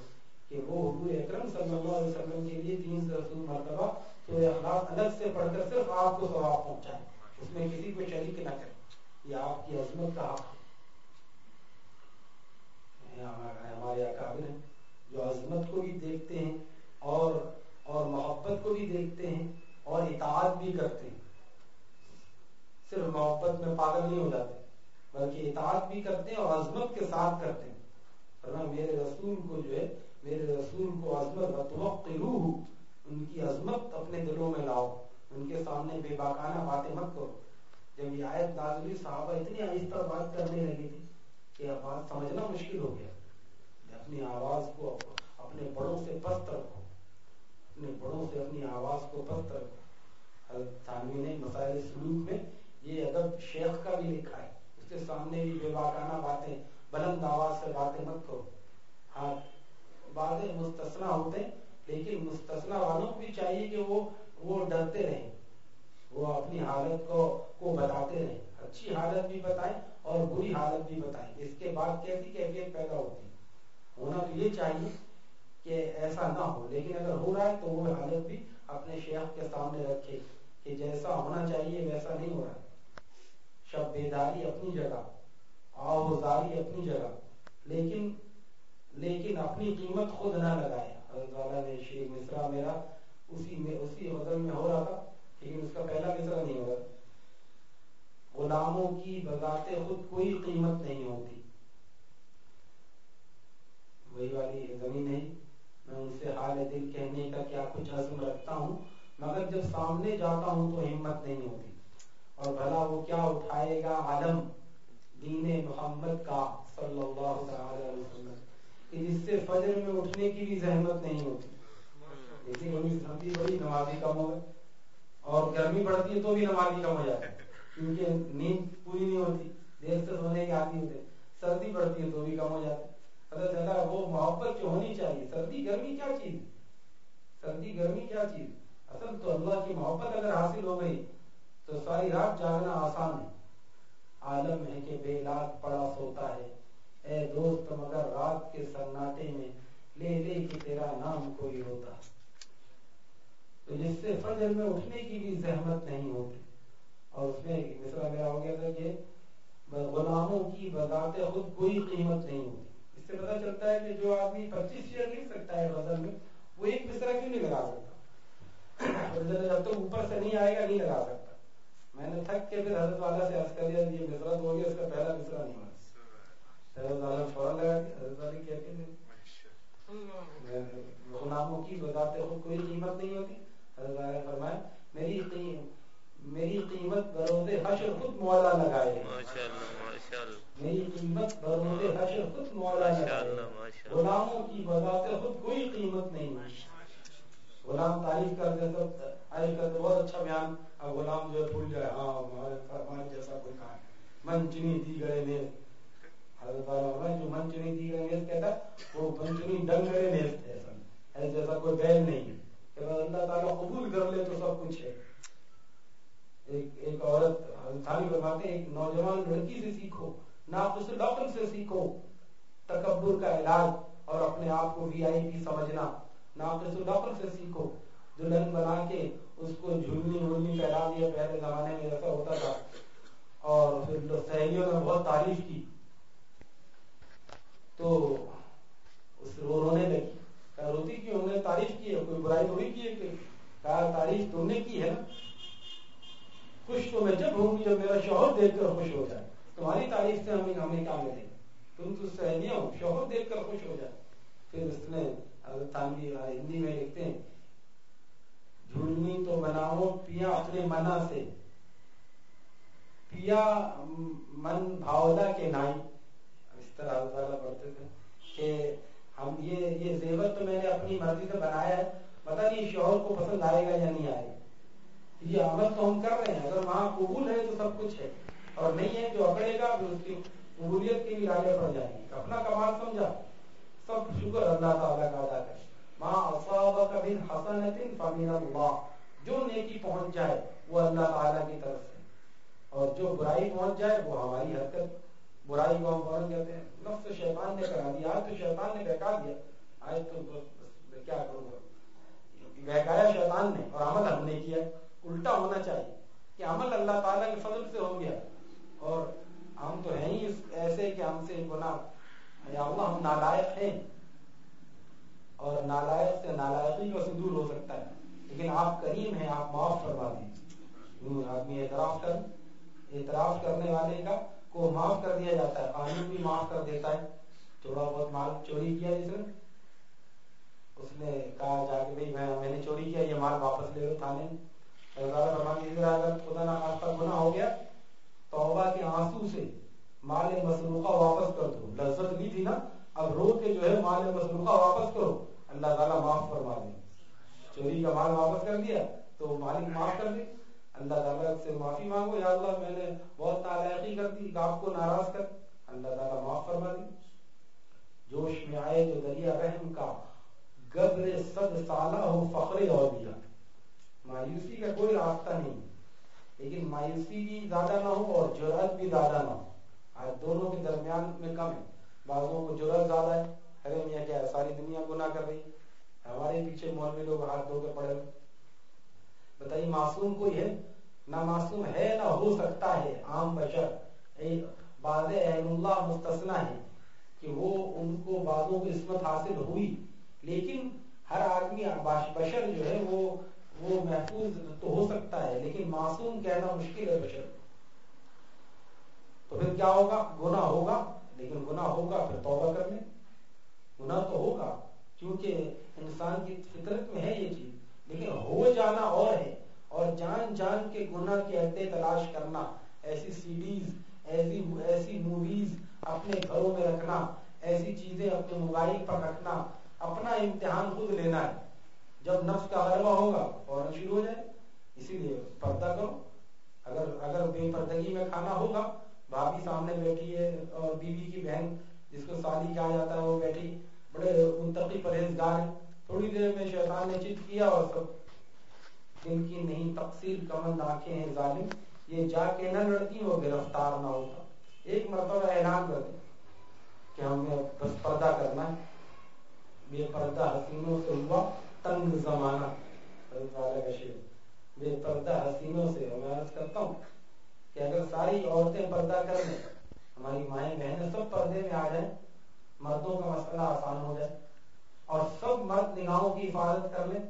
کہ وہ حضور اکرم صلی اللہ علیہ وسلم کے لیے تین سو رسول مرتبہ سورہ اخلاص الگ سے پڑھ کر صرف آپ کو ثواب پہنچائے۔ اس میں کسی کو شریک نہ کرے۔ یہ آپ کی عظمت کا حق ہے۔ ہمارے اکابر ہیں جو عظمت کو بھی دیکھتے ہیں اور اور محبت کو بھی دیکھتے ہیں اور اطاعت بھی کرتے ہیں۔ صرف محبت میں پاگل نہیں ہو جاتے، بلکہ اطاعت بھی کرتے ہیں اور عظمت کے ساتھ کرتے ہیں۔ میرے رسول کو جو ہے، میرے رسول کو عظمت ان کی عظمت اپنے دلوں میں لاؤ، ان کے سامنے بے باکانہ باتیں مت کرو۔ جب یہ آیت نازلی صحابہ اتنی آہستہ بات کرنے لگی تھی کہ بات سمجھنا مشکل ہو گیا۔ اپنی آواز کو اپنے بڑوں سے پست رکھو۔ اپنے بڑوں سے اپنی آواز کو پست رکھو حضرت مسائل سلوک میں یہ ادب شیخ کا بھی لکھا ہے۔ اس کے سامنے بھی بے باکانہ باتیں، بلند آواز سے باتیں مت کرو۔ ہاں باتیں مستثنا ہوتے ہیں، لیکن مستثنا والوں کو بھی چاہیے کہ وہ وہ ڈرتے رہیں۔ وہ اپنی حالت کو کو بتاتے رہیں۔ اچھی حالت بھی بتائیں اور بری حالت بھی بتائیں۔ اس کے بعد کیسی کیفیت پیدا ہوتی ہونا تو یہ چاہیے کہ ایسا نہ ہو۔ لیکن اگر ہو رہا ہے تو وہ حالت بھی اپنے شیخ کے سامنے رکھے کہ جیسا ہونا چاہیے ویسا نہیں ہو رہا۔ شب بیداری اپنی جگہ آوزاری اپنی جگہ۔ لیکن لیکن اپنی قیمت خود نہ لگائے۔ حضرت والا نے شیخ مصرا میرا اسی میں، اسی غزل میں ہو رہا تھا، لیکن اس کا پہلا مصرا نہیں ہو رہا۔ غلاموں کی بذات خود کوئی قیمت نہیں ہوتی۔ وہی والی زمین ہے۔ میں ان سے حال دل کہنے کا کیا کچھ عزم رکھتا ہوں، مگر جب سامنے جاتا ہوں تو ہمت نہیں ہوتی۔ اور بھلا وہ کیا اٹھائے گا عالم دین محمد کا صلی اللہ تعالی علیہ وسلم۔ کہ جس سے فجر میں اٹھنے کی بھی زحمت نہیں ہوتی۔ لیکن بڑی نمازی کم ہو گئے اور گرمی بڑھتی ہے تو بھی نمازی کم ہو جاتی ہے۔ کیونکہ نیند پوری نہیں ہوتی، دیر سے سونے کے عادی ہوتے سردی پڑتی ہے تو بھی کم ہو جاتے پتہ چلا وہ محبت جو ہونی چاہیے؟ سردی، گرمی کیا چیز؟ سردی، گرمی کیا چیز؟ اصل تو اللہ کی محبت اگر حاصل ہو گئی، تو ساری رات جاگنا آسان ہے۔ عالم ہے کہ بے لات پڑا سوتا ہے۔ اے دوست مگر رات کے سناٹے میں لے لے کہ تیرا نام کوئی ہوتا۔ تو جس سے فجر میں اٹھنے کی بھی زحمت نہیں ہوتی۔ اور اس میں مصرا میرا ہو گیا تھا کہ غلاموں کی بذات خود کوئی قیمت نہیں ہوتی۔ اس سے پتا چلتا ہے کہ جو آدمی پچیس شیئر لکھ سکتا ہے غزل میں، وہ ایک مصرا کیوں نہیں لگا سکتا؟ جب تک اوپر سے نہیں آئے گا، نہیں لگا سکتا۔ میں نے تھک کے پھر حضرت والا سے عرض کر دیا یہ مصرا تو ہو گیا، اس کا پہلا مصرا نہیں ہوا حضرت والا فوراً لگا دیا حضرت والے کہتے تھے غلاموں کی بذات خود کوئی قیمت نہیں ہوتی۔ حضرت والا فرمایا، میری قیمت میری قیمت بروز حشر خود مولا لگائے میری قیمت بروز حشر خود مولا لگائے غلاموں کی بذات خود کوئی قیمت نہیں غلام تعریف کر دے تو عائش کرتے بہت اچھا بیان۔ اب غلام جو ہے بھول جائے ہاں ہمارے فرمان جیسا کوئی کہا من چنی دی گئے نیز حضرت والا جو من چنی دی گئے نیز کہتا وہ من چنی ڈنگ گئے نیز ایسا کوئی بیل نہیں ہے۔ کہ اللہ تعالیٰ قبول کر لے تو سب کچھ ہے۔ ایک ایک عورت تھانی فرماتے ہیں، ایک نوجوان لڑکی سے سیکھو ناقص لفظ سے سیکھو، تکبر کا علاج اور اپنے آپ کو وی آئی پی سمجھنا ناقص لفظ سے سیکھو۔ دلہن بنا کے اس کو جھولنی وولنی پہلا دیا پہلے زمانے میں ایسا ہوتا تھا۔ اور پھر سہیلیوں نے بہت تعریف کی، تو اس وہ رونے لگی۔ کہا، روتی کی انہوں نے تعریف کی ہے، کوئی برائی تھوڑی کی ہے کہ؟ تعریف تم نے کی ہے نا۔ خوش تو میں جب ہوں گی جب میرا شوہر دیکھ کر خوش ہو جائے۔ تمہاری تعریف سے ہمیں ہمیں کیا ملے؟ تم تو سہیلیاں ہو، شوہر دیکھ کر خوش ہو جائے۔ پھر اس نے ہندی میں لکھتے ہیں جھولنی تو بناؤ پیا اپنے منا سے۔ پیا من بھاولا کے نائی۔ اس طرح اللہ پڑھتے تھے کہ ہم یہ یہ زیور تو میں نے اپنی مرضی سے بنایا ہے، پتہ نہیں شوہر کو پسند آئے گا یا نہیں آئے گا۔ یہ عمل تو ہم کر رہے ہیں، اگر وہاں قبول ہے تو سب کچھ ہے۔ اور نہیں ہے جو اکڑے گا، پھر اس کی قبولیت کی بھی راجے پڑ جائیں گی۔ اپنا کمال سمجھا۔ سب شکر اللہ تعالیٰ کا ادا کرے۔ ماں اصابک من حسنت فمن اللہ۔ جو نیکی پہنچ جائے، وہ اللہ تعالیٰ کی طرف سے۔ اور جو برائی پہنچ جائے، وہ ہماری حرکت۔ برائی کو ہم فوراً کہتے ہیں۔ نفس شیطان نے کرا دیا، آج تو شیطان نے بہکا دیا۔ آج تو کیا کروں؟ گا بہکایا شیطان نے اور عمل ہم نے کیا۔ الٹا ہونا چاہیے کہ عمل اللہ تعالیٰ کے فضل سے ہو گیا۔ اور ہم تو ہیں ہی ایسے کہ ہم سے گناہ، یا اللہ ہم نالائق ہیں۔ اور نالائق سے نالائقی کا دور ہو سکتا ہے۔ لیکن آپ کریم ہیں، آپ معاف فرما دیجیے آدمی اعتراف کر اعتراف کرنے والے کا کو معاف کر دیا جاتا ہے، قانون بھی معاف کر دیتا ہے۔ تھوڑا بہت مال چوری کیا جس نے؟ اس نے کہا جا کے بھائی میں نے چوری کیا، یہ مال واپس لے لو تھانے۔ خدا گناہ ہو گیا، توبہ کے آنسو سے مال مسروقہ واپس کر دو۔ لذت تھی نا؟ اب رو کے جو ہے مال مسروقہ واپس کرو۔ اللہ تعالیٰ معاف فرما دیں چوری کا مال واپس کر دیا، تو مالک معاف کر دے۔ اللہ تعالیٰ سے معافی مانگو، یا اللہ، میں نے بہت نالائقی کر دی آپ کو ناراض کر۔ اللہ تعالیٰ معاف فرما جوش میں آئے جو دریا رحم کا گبر صد سالہ ہو فخر اور دیا۔ مایوسی کا کوئی راستہ نہیں۔ لیکن مایوسی بھی زیادہ نہ ہو اور جرات بھی زیادہ نہ ہو۔ آج دونوں کے درمیان میں کم ہے۔ بعضوں کو جرات زیادہ ہے۔ ارے میاں کیا ہے ساری دنیا گناہ کر رہی ہمارے پیچھے مولوی لوگ ہاتھ دھو کے پڑے ہوئے۔ بتائیے، معصوم کوئی ہے؟ نہ معصوم ہے، نہ ہو سکتا ہے۔ عام بشر بعد اہل اللہ مستثنا ہے کہ وہ ان کو بعضوں کی عصمت حاصل ہوئی۔ لیکن ہر آدمی، بشر جو ہے، وہ وہ محفوظ تو ہو سکتا ہے، لیکن معصوم کہنا مشکل ہے بشر۔ تو پھر کیا ہوگا؟ گناہ ہوگا۔ لیکن گناہ ہوگا پھر توبہ کر لیں گناہ تو ہوگا، کیونکہ انسان کی فطرت میں ہے یہ چیز۔ لیکن ہو جانا اور ہے۔ اور جان جان کے گناہ کے اڈے تلاش کرنا، ایسی سی ڈیز ایسی ایسی موویز اپنے گھروں میں رکھنا، ایسی چیزیں اپنے موبائل پر رکھنا، اپنا امتحان خود لینا ہے۔ جب نفس کا غلبہ ہوگا فوراً شروع ہو جائے، اسی لیے پردہ کرو۔ اگر اگر بے پردگی میں کھانا ہوگا، بھابھی سامنے بیٹھی ہے اور بیوی کی بہن، جس کو سالی کہا جاتا ہے، وہ بیٹھی۔ بڑے منتقی پرہیزگار ہیں۔ تھوڑی دیر میں شیطان نے چت کیا اور سب جن کی نہیں تقسیم کمند آنکھیں ہیں ظالم۔ یہ جا کے نہ لڑتی وہ گرفتار نہ ہوتا۔ ایک مرتبہ اعلان کر دیں کہ ہمیں بس پردہ کرنا ہے۔ بے پردہ حسینوں سے ہوا۔ تنگ زمانہ۔ بے پردہ حسینوں سے میں عرض کرتا ہوں کہ اگر ساری عورتیں پردہ کر لیں ہماری مائیں بہنیں سب پردے میں آ جائیں، مردوں کا مسئلہ آسان ہو جائے اور سب مرد نگاہوں کی حفاظت کر لیں،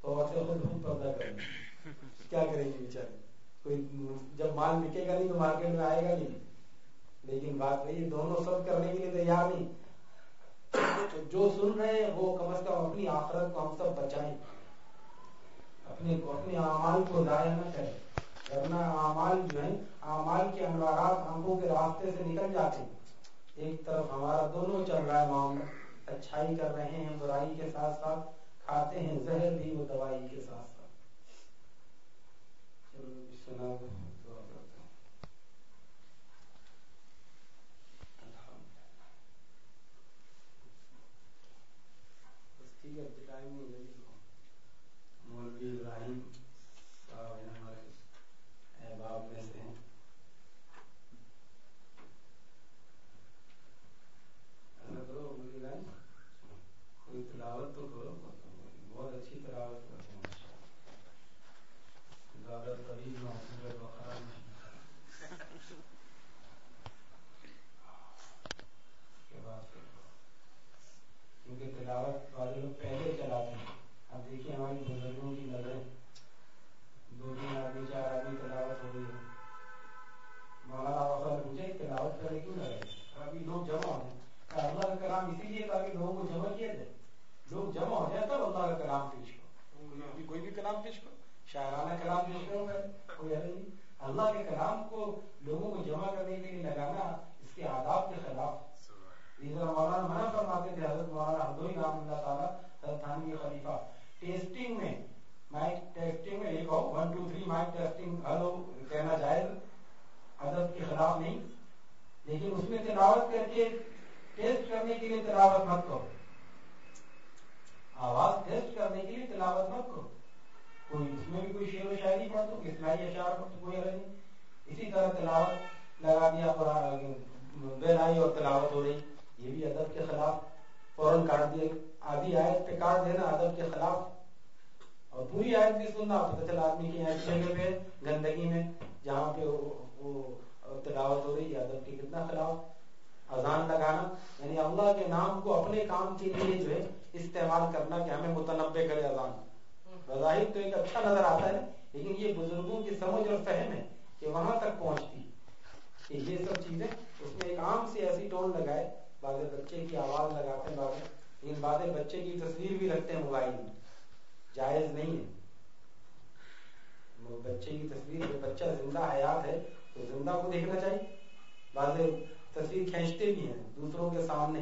تو خود خود پردہ کر لیں کیا کریں گے بیچارے؟ کوئی جب مال بکے گا نہیں تو مارکیٹ میں آئے گا نہیں۔ لیکن بات وہی دونوں سب کرنے کے لیے تیار نہیں۔ تو جو سن رہے ہیں، وہ کم از کم اپنی آخرت کو ہم سب بچائیں۔ اپنے اپنے اعمال کو ضائع نہ کریں۔ ورنہ اعمال جو ہیں، اعمال کے انوارات آنکھوں کے راستے سے نکل جاتے ہیں۔ ایک طرف ہمارا دونوں چل رہا ہے معاملہ۔ اچھائی کر رہے ہیں، برائی کے ساتھ ساتھ کھاتے ہیں، زہر بھی وہ دوائی کے ساتھ ساتھ۔ چلو Fear the timing of دوسروں کے سامنے۔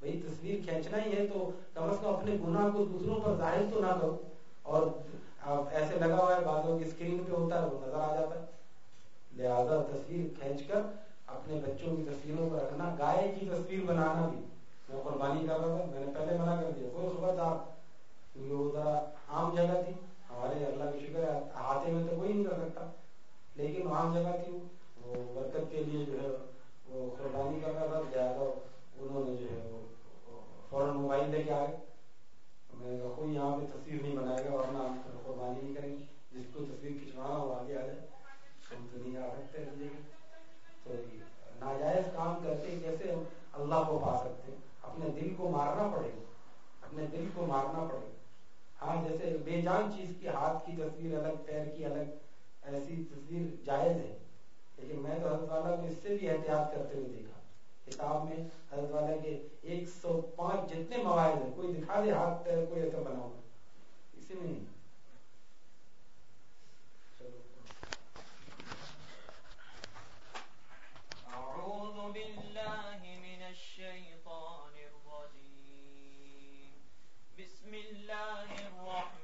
بھائی، تصویر کھینچنا ہی ہے تو کم از کم اپنے گناہ کو دوسروں پر ظاہر تو نہ کرو۔ اور ایسے لگا ہوا ہے، بعضوں کی اسکرین پہ ہوتا ہے، وہ نظر آ جاتا ہے۔ لہذا تصویر کھینچ کر اپنے بچوں کی تصویروں کو رکھنا، گائے کی تصویر بنانا بھی۔ میں قربانی کر رہا تھا، میں نے پہلے منع کر دیا۔ کوئی خبردار کیونکہ وہ ذرا عام جگہ تھی۔ ہمارے اللہ کی شکر ہے ہاتھے میں تو کوئی نہیں کر سکتا۔ لیکن عام جگہ تھی، وہ برکت کے لیے جو ہے وہ قربانی کر رہا تھا لہٰذا انہوں نے جو ہے وہ فوراً موبائل لے کے آ گئے میں نے کہا، کوئی یہاں پہ تصویر نہیں بنائے گا، ورنہ قربانی نہیں کریں گے۔ جس کو تصویر کھنچوانا وہ آگے آ جائے۔ ہم تو نہیں آ سکتے تو ناجائز کام کرتے کیسے ہم اللہ کو پا سکتے ہیں۔ اپنے دل کو مارنا پڑے گا۔ اپنے دل کو مارنا پڑے گا۔ ہاں جیسے بے جان چیز کی، ہاتھ کی تصویر الگ، پیر کی الگ، ایسی تصویر جائز ہے۔ لیکن میں تو حضرت والا کو اس سے بھی احتیاط کرتے ہوئے دیکھا۔ کتاب میں حضرت والا کے ایک سو پانچ جتنے مواعد ہیں، کوئی دکھا دے ہاتھ پیر، کوئی ایسا بنا ہوا اسی میں نہیں۔ أعوذ بالله من الشيطان الرجيم بسم الله الرحمن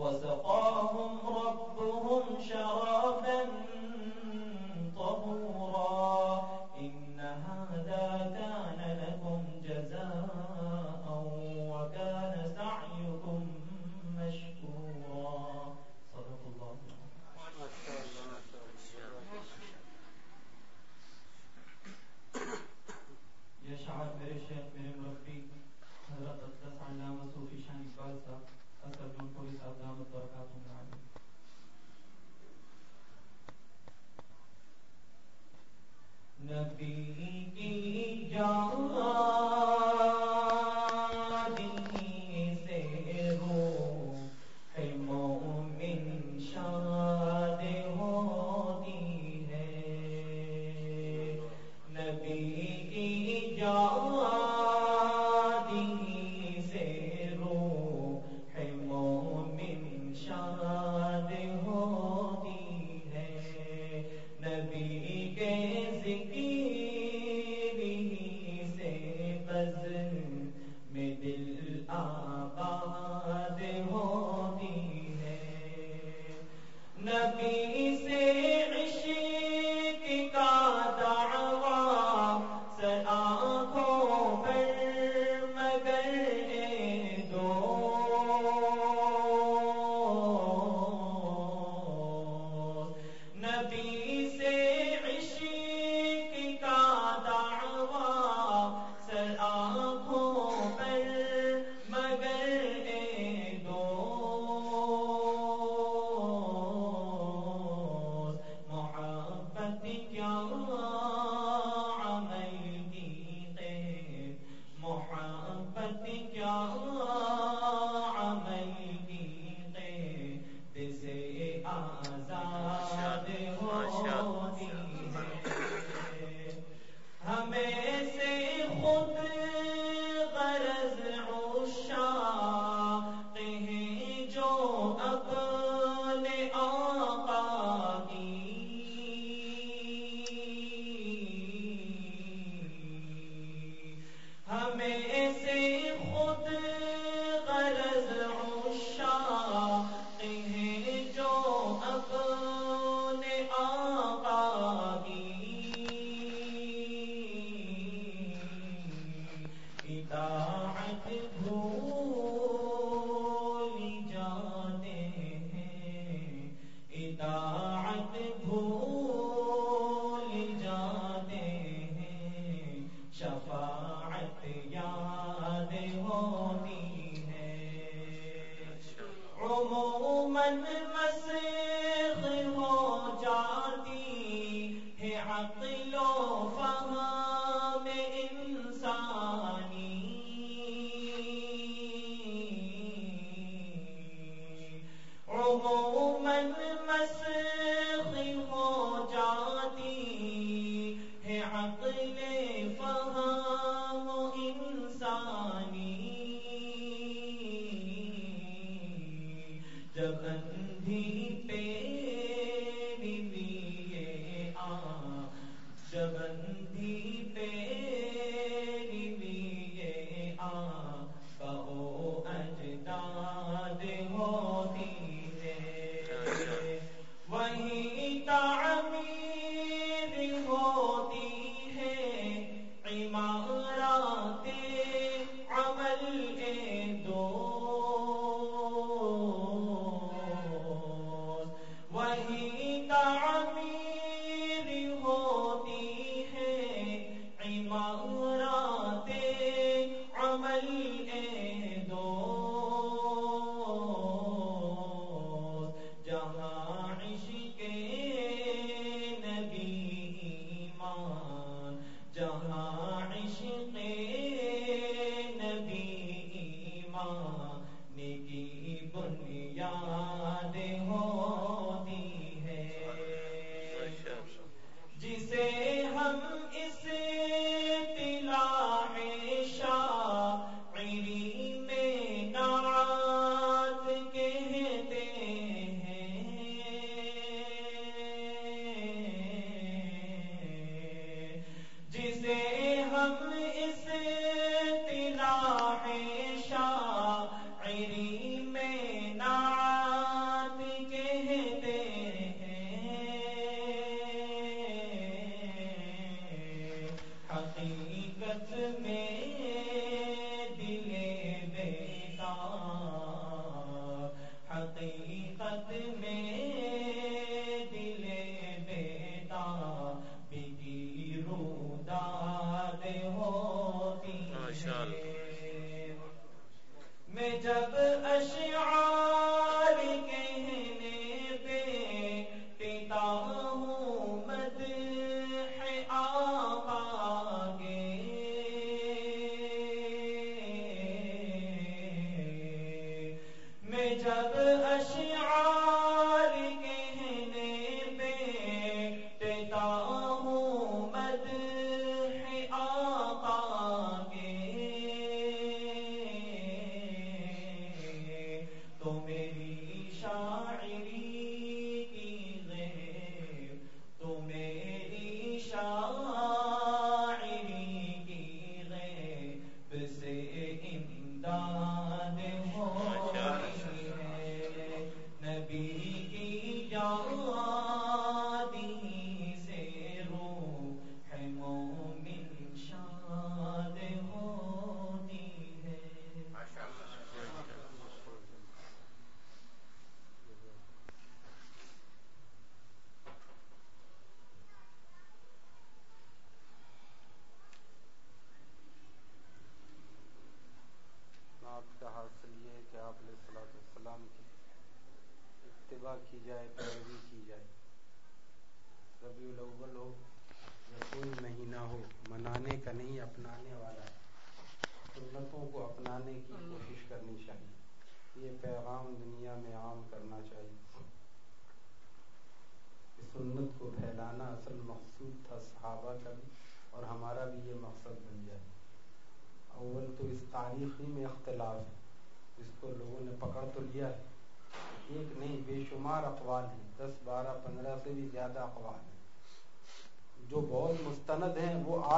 was the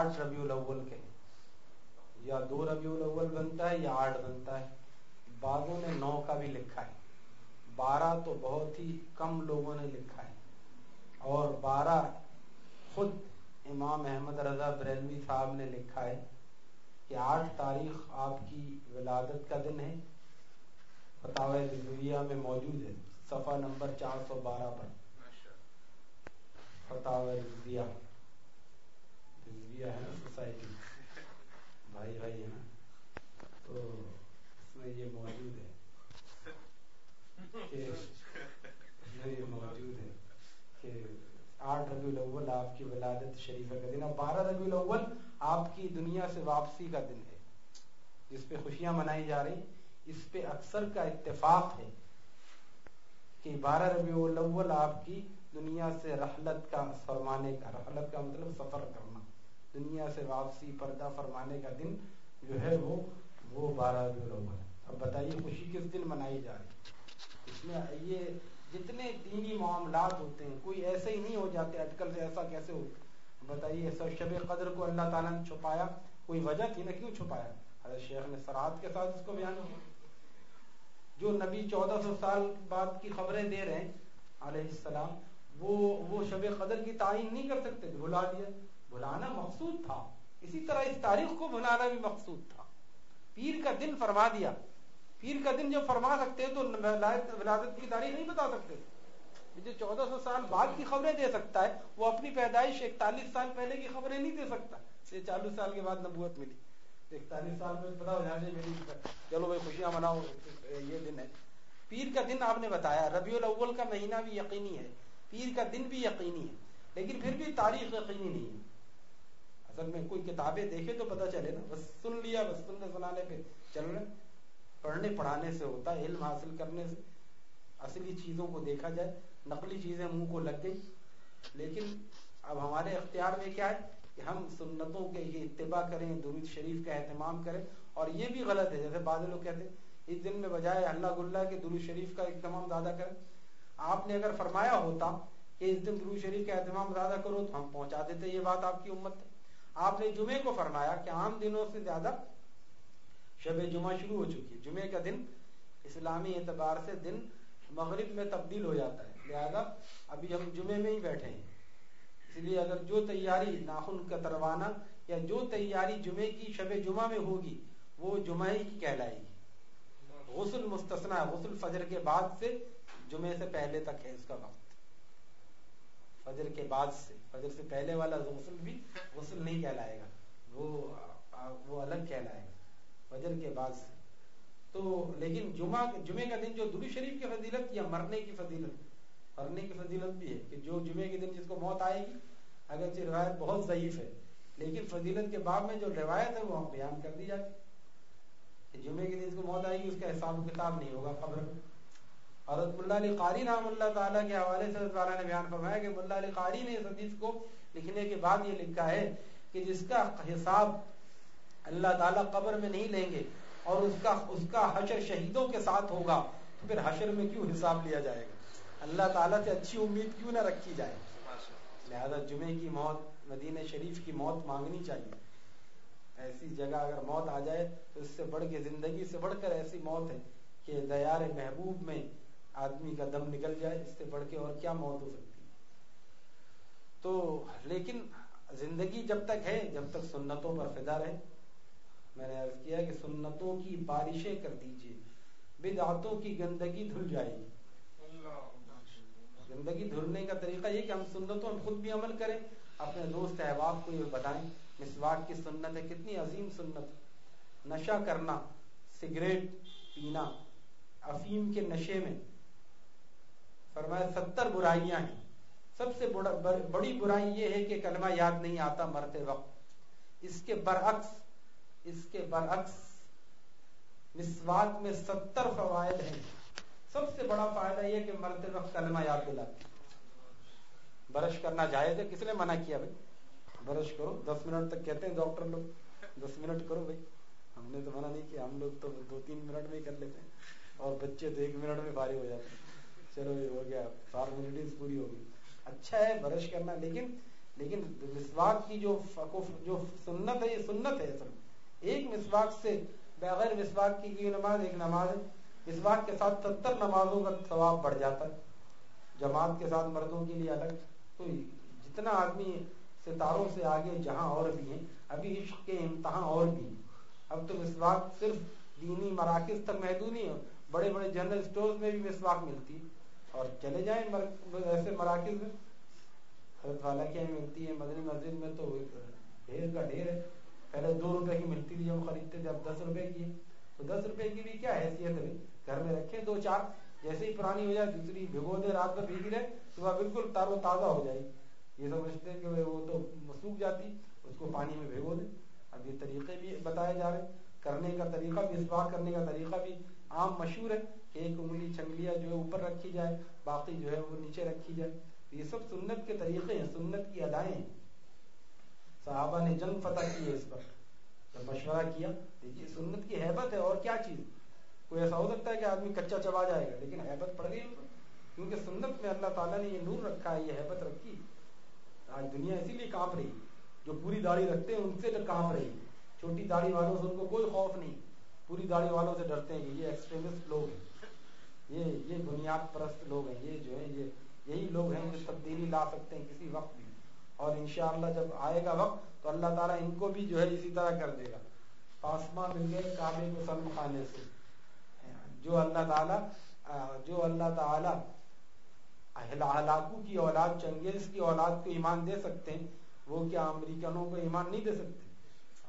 آٹھ ربیع الاول کے یا دو ربیع الاول بنتا ہے یا آٹھ بنتا ہے۔ بعضوں نے نو کا بھی لکھا ہے۔ بارہ تو بہت ہی کم لوگوں نے لکھا ہے۔ اور بارہ خود امام احمد رضا بریلوی صاحب نے لکھا ہے کہ آٹھ تاریخ آپ کی ولادت کا دن ہے۔ فتح میں موجود ہے۔ صفحہ نمبر چار سو بارہ پر۔ فتح رضویہ ہے نا سوسائٹی بھائی بھائی ہے نا، تو اس میں یہ موجود ہے کہ یہ موجود ہے کہ آٹھ ربیع الاول آپ کی ولادت شریفہ کا دن ہے بارہ ربیع الاول آپ کی دنیا سے واپسی کا دن ہے۔ جس پہ خوشیاں منائی جا رہی، اس پہ اکثر کا اتفاق ہے کہ بارہ ربیع الاول آپ کی دنیا سے رحلت کا، فرمانے کا، رحلت کا مطلب سفر کرنا۔ دنیا سے واپسی پردہ فرمانے کا دن جو ہے وہ وہ بارہ الاول۔ اب بتائیے خوشی کس دن منائی جا رہی اس میں یہ جتنے دینی معاملات ہوتے ہیں، کوئی ایسے ہی نہیں ہو جاتے اٹکل سے ایسا کیسے ہو بتائیے شب قدر کو اللہ تعالیٰ نے چھپایا، کوئی وجہ تھی نا کیوں چھپایا؟ حضرت شیخ نے سرات کے ساتھ اس کو بیان کیا۔ جو نبی چودہ سو سال بعد کی خبریں دے رہے ہیں، علیہ السلام، وہ وہ شب قدر کی تعین نہیں کر سکتے، بھلا دیا۔ بھلانا مقصود تھا۔ اسی طرح اس تاریخ کو بھلانا بھی مقصود تھا۔ پیر کا دن فرما دیا۔ پیر کا دن جو فرما سکتے تو ولادت کی تاریخ نہیں بتا سکتے۔ جو چودہ سو سال بعد کی خبریں دے سکتا ہے۔ وہ اپنی پیدائش اکتالیس سال پہلے کی خبریں نہیں دے سکتا۔ یہ چالیس سال کے بعد نبوت ملی۔ اکتالیس سال میں پتا ہو جانے ملی چلو بھائی، خوشیاں مناؤ۔ یہ دن ہے۔ پیر کا دن آپ نے بتایا۔ ربیع الاول کا مہینہ بھی یقینی ہے۔ پیر کا دن بھی یقینی ہے۔ لیکن پھر بھی تاریخ یقینی نہیں ہے۔ اصل میں کوئی کتابیں دیکھے تو پتہ چلے نا۔ بس سن لیا، بس سننے سنانے پہ چل رہے پڑھنے، پڑھانے سے ہوتا ہے، علم حاصل کرنے سے۔ اصلی چیزوں کو دیکھا جائے، نقلی چیزیں منہ کو لگ گئی لیکن اب ہمارے اختیار میں کیا ہے؟ کہ ہم سنتوں کے یہ اتباع کریں، درود شریف کا اہتمام کریں۔ اور یہ بھی غلط ہے، جیسے بعض لوگ کہتے ہیں اس دن میں بجائے اللہ گلہ کے درود شریف کا اہتمام زیادہ کریں۔ آپ نے اگر فرمایا ہوتا کہ اس دن درود شریف کا اہتمام زیادہ کرو تو ہم پہنچا دیتے یہ بات آپ کی امت۔ ہے آپ نے جمعے کو فرمایا کہ عام دنوں سے زیادہ شب جمعہ شروع ہو چکی ہے۔ جمعے کا دن اسلامی اعتبار سے دن مغرب میں تبدیل ہو جاتا ہے۔ لہذا ابھی ہم جمعے میں ہی بیٹھے ہیں۔ اس لیے اگر جو تیاری ناخن کا تروانا یا جو تیاری جمعے کی شب جمعہ میں ہوگی، وہ جمعہ ہی کی کہلائے گی۔ غسل مستثنا غسل فجر کے بعد سے جمعے سے پہلے تک ہے اس کا وقت۔ فجر کے بعد سے، فجر سے پہلے والا غسل بھی غسل نہیں کہلائے گا، وہ وہ الگ کہلائے گا، فجر کے بعد سے۔ تو لیکن جمعہ جمعے کا دن جو دلی شریف کی فضیلت یا مرنے کی فضیلت، مرنے کی فضیلت بھی ہے کہ جو جمعے کے دن جس کو موت آئے گی، اگرچہ روایت بہت ضعیف ہے، لیکن فضیلت کے باب میں جو روایت ہے وہ ہم بیان کر دی جاتی۔ کہ جمعے کے دن جس کو موت آئے گی، اس کا حساب و کتاب نہیں ہوگا قبر میں۔ حضرت ملا علی قاری رحم اللہ تعالیٰ کے حوالے سے حضرت تعالیٰ نے بیان فرمایا کہ ملا علی قاری نے اس حدیث کو لکھنے کے بعد یہ لکھا ہے کہ جس کا حساب اللہ تعالیٰ قبر میں نہیں لیں گے اور اس کا اس کا حشر شہیدوں کے ساتھ ہوگا، تو پھر حشر میں کیوں حساب لیا جائے گا؟ اللہ تعالیٰ سے اچھی امید کیوں نہ رکھی جائے؟ لہذا جمعے کی موت، مدینہ شریف کی موت مانگنی چاہیے۔ ایسی جگہ اگر موت آ جائے تو اس سے بڑھ کے زندگی سے بڑھ کر ایسی موت ہے کہ دیار محبوب میں آدمی کا دم نکل جائے، اس سے بڑھ کے اور کیا موت ہو سکتی؟ تو لیکن زندگی جب تک ہے، جب تک سنتوں پر فدا رہے۔ میں نے عرض کیا کہ سنتوں کی بارشیں کر دیجیے، بدعتوں کی گندگی دھل جائے۔ گی زندگی دھلنے کا طریقہ یہ کہ ہم سنتوں میں خود بھی عمل کریں، اپنے دوست احباب کو یہ بتائیں، مسواک کی سنت ہے، کتنی عظیم سنت۔ نشہ کرنا، سگریٹ پینا، افیم کے نشے میں فرمایا ستر برائیاں ہیں۔ سب سے بڑی برائی یہ ہے کہ کلمہ یاد نہیں آتا مرتے وقت۔ اس کے برعکس اس کے برعکس مسواک میں ستر فوائد ہیں۔ سب سے بڑا فائدہ یہ کہ مرتے وقت کلمہ یاد دلاتے برش کرنا جائز ہے؟ کس نے منع کیا بھائی؟ برش کرو۔ دس منٹ تک کہتے ہیں ڈاکٹر لوگ۔ دس منٹ کرو بھائی۔ ہم نے تو منع نہیں کیا۔ ہم لوگ تو دو تین منٹ میں ہی کر لیتے ہیں۔ اور بچے تو ایک منٹ میں فارغ ہو جاتے ہیں۔ چلو یہ ہو گیا فارملٹیز پوری ہو گئی۔ اچھا ہے، برش کرنا، لیکن لیکن مسواک کی جو جو سنت ہے، یہ سنت ہے اصل۔ ایک مسواک سے بغیر مسواک کی نماز، ایک نماز ہے۔ مسواک کے ساتھ ستر نمازوں کا ثواب بڑھ جاتا ہے۔ جماعت کے ساتھ مردوں کے لیے الگ۔ تو جتنا آدمی ستاروں سے آگے جہاں اور بھی ہیں، ابھی عشق کے امتحان اور بھی ہیں۔ اب تو مسواک صرف دینی مراکز تک محدود نہیں ہے۔ بڑے بڑے جنرل اسٹور میں بھی مسواک ملتی اور چلے جائیں ایسے مراکز میں؟ حضرت والا کیا ملتی ہے مدنی مسجد میں تو ڈھیر کا ڈھیر ہے۔ پہلے دو روپے کی ملتی تھی جب خریدتے تھے، اب دس روپے کی تو دس روپے کی بھی کیا حیثیت ہے؟ گھر میں رکھے دو چار۔ جیسے ہی پرانی ہو جائے، دوسری بھگو دے، رات میں بھیگی رہے صبح بالکل تارو تازہ ہو جائے۔ یہ سمجھتے ہیں کہ وہ تو مسوخ جاتی، اس کو پانی میں بھگو دے۔ اب یہ طریقے بھی بتائے جا رہے کرنے کا طریقہ بھی، اس بات کرنے کا طریقہ بھی عام مشہور ہے۔ ایک انگلی چنگلیا جو ہے اوپر رکھی جائے، باقی جو ہے وہ نیچے رکھی جائے۔ یہ سب سنت کے طریقے ہیں، سنت کی ادائیں۔ ہیں صحابہ نے جنگ فتح کی ہے اس پر، جب مشورہ کیا۔ دیکھیے، سنت کی حیبت ہے اور کیا چیز۔ کوئی ایسا ہو سکتا ہے کہ آدمی کچا چبا جائے گا، لیکن حیبت پڑ گئی کیونکہ سنت میں اللہ تعالیٰ نے یہ نور رکھا ہے یہ حیبت رکھی۔ آج دنیا اسی لیے کانپ رہی جو پوری داڑھی رکھتے ہیں، ان سے کانپ رہی چھوٹی داڑھی والوں سے ان کو کوئی خوف نہیں، پوری داڑھی والوں سے ڈرتے ہیں کہ یہ ایکسٹریمسٹ لوگ ہیں۔ یہ یہ بنیاد پرست لوگ ہیں، یہ جو ہے یہ یہی لوگ ہیں جو تبدیلی لا سکتے ہیں کسی وقت بھی۔ اور انشاءاللہ جب آئے گا وقت، تو اللہ تعالیٰ ان کو بھی جو ہے اسی طرح کر دے گا۔ پاسما مل گئے کعبے کو سلم خانے سے۔ جو اللہ تعالیٰ جو اللہ تعالیٰ ہلاکو کی اولاد، چنگیز کی اولاد کو ایمان دے سکتے ہیں، وہ کیا امریکنوں کو ایمان نہیں دے سکتے؟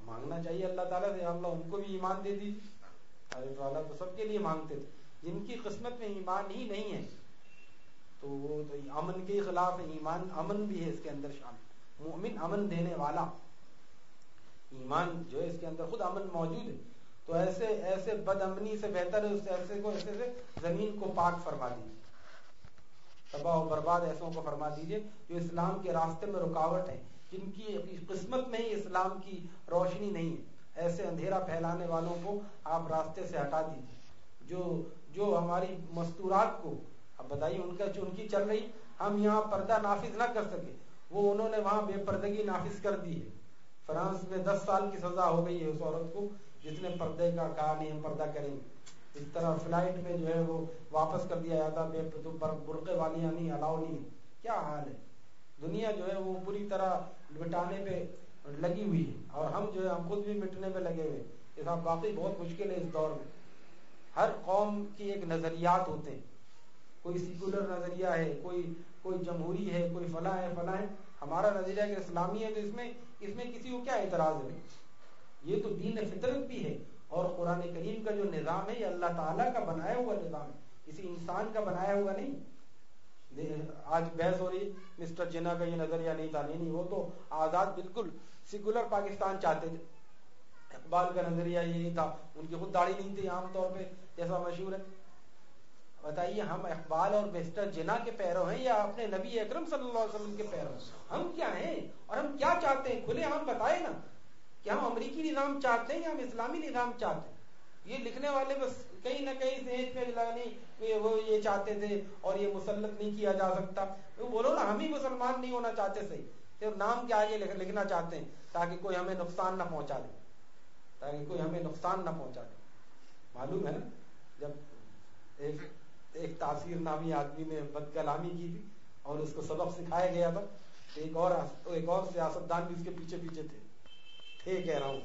مانگنا چاہیے اللہ تعالیٰ سے اللہ ان کو بھی ایمان دے دیجیے اللہ تعالیٰ تو سب کے لیے مانگتے تھے۔ جن کی قسمت میں ایمان ہی نہیں ہے، تو وہ تو امن کے خلاف ایمان، امن بھی ہے اس کے اندر شامل۔ مومن امن دینے والا۔ ایمان جو ہے اس کے اندر خود امن موجود ہے۔ تو ایسے ایسے بد امنی سے بہتر ہے، اس ایسے کو، ایسے سے زمین کو پاک فرما دیجیے تباہ و برباد ایسوں کو فرما دیجیے جو اسلام کے راستے میں رکاوٹ ہے جن کی قسمت میں ہی اسلام کی روشنی نہیں ہے۔ ایسے اندھیرا پھیلانے والوں کو آپ راستے سے ہٹا دیجیے جو جو ہماری مستورات کو، اب بتائیے ان کا ان کی چل رہی، ہم یہاں پردہ نافذ نہ کر سکے۔ وہ انہوں نے وہاں بے پردگی نافذ کر دی ہے۔ فرانس میں دس سال کی سزا ہو گئی ہے اس عورت کو، جس نے پردے کا کہا نہیں، ہم پردہ کریں گے۔ اس طرح فلائٹ میں جو ہے وہ واپس کر دیا جاتا، بے برقے والیاں نہیں، الاؤ نہیں۔ کیا حال ہے؟ دنیا جو ہے وہ پوری طرح مٹانے پہ لگی ہوئی ہے۔ اور ہم جو ہے، ہم خود بھی مٹنے پہ لگے ہوئے یہ سب واقعی بہت مشکل ہے اس دور میں۔ ہر قوم کی ایک نظریات ہوتے ہیں۔ کوئی سیکولر نظریہ ہے، کوئی کوئی جمہوری ہے، کوئی فلاں ہے فلاں ہے۔ ہمارا نظریہ کہ اسلامی ہے تو اس میں اس میں کسی کو کیا اعتراض ہے؟ یہ تو دین فطرت بھی ہے۔ اور قرآن کریم کا جو نظام ہے، یہ اللہ تعالیٰ کا بنایا ہوا نظام ہے۔ کسی انسان کا بنایا ہوا نہیں۔ آج بحث ہو رہی مسٹر جنا کا یہ نظریہ نہیں تھا، نہیں وہ تو آزاد بالکل سیکولر پاکستان چاہتے تھے۔ اقبال کا نظریہ یہ نہیں تھا، ان کی خود داڑھی نہیں تھی عام طور پہ۔ جیسا مشہور ہے۔ بتائیے، ہم اقبال اور مسٹر جنا کے پیرو ہیں یا اپنے نبی اکرم صلی اللہ علیہ وسلم کے پیرو ہم کیا ہیں اور ہم کیا چاہتے ہیں؟ کھلے ہم بتائے نا۔ کہ ہم امریکی نظام چاہتے ہیں یا ہم اسلامی نظام چاہتے ہیں؟ یہ لکھنے والے بس کہیں نہ کہیں سہج پہ لگانی وہ یہ چاہتے تھے اور یہ مسلط نہیں کیا جا سکتا۔ بولو نا، ہم ہی مسلمان نہیں ہونا چاہتے صحیح۔ صرف نام کے آگے لکھنا چاہتے ہیں تاکہ کوئی ہمیں نقصان نہ پہنچا دے۔ تاکہ کوئی ہمیں نقصان نہ پہنچا دے۔ معلوم ہے نا؟ جب ایک ایک تاثیر نامی آدمی نے بد کلامی کی تھی اور اس کو سبق سکھایا گیا تھا ایک اور ایک اور سیاست دان بھی اس کے پیچھے پیچھے تھے۔ تھے کہہ رہا ہوں،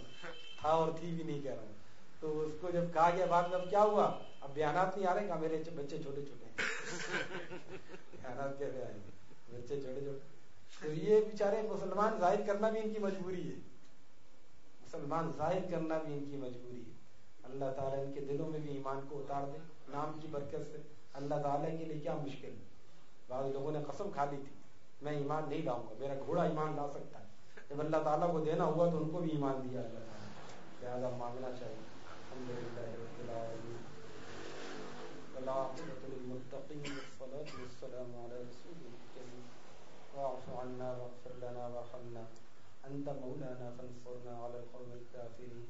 تھا اور تھی بھی نہیں کہہ رہا ہوں۔ تو اس کو جب کہا گیا بعد میں اب کیا ہوا؟ اب بیانات نہیں آ رہے کہ میرے بچے چھوٹے چھوٹے بیانات کیسے آئیں گے بچے چھوٹے چھوٹے۔ تو یہ بیچارے مسلمان ظاہر کرنا بھی ان کی مجبوری ہے۔ مسلمان ظاہر کرنا بھی ان کی مجبوری ہے۔ اللہ تعالیٰ ان کے دلوں میں بھی ایمان کو اتار دے، نام کی برکت سے۔ اللہ تعالیٰ کے لیے کیا مشکل؟ بعض لوگوں نے قسم کھا لی تھی، میں ایمان نہیں لاؤں گا، میرا گھوڑا ایمان لا سکتا ہے۔ جب اللہ تعالیٰ کو دینا ہوا تو ان کو بھی ایمان دیا اللہ تعالیٰ لہٰذا مانگنا چاہیے۔ الحمد لله رب والسلام على رسوله الكريم واعف عنا واغفر لنا وارحمنا۔ أنت مولانا فانصرنا على القوم الكافرين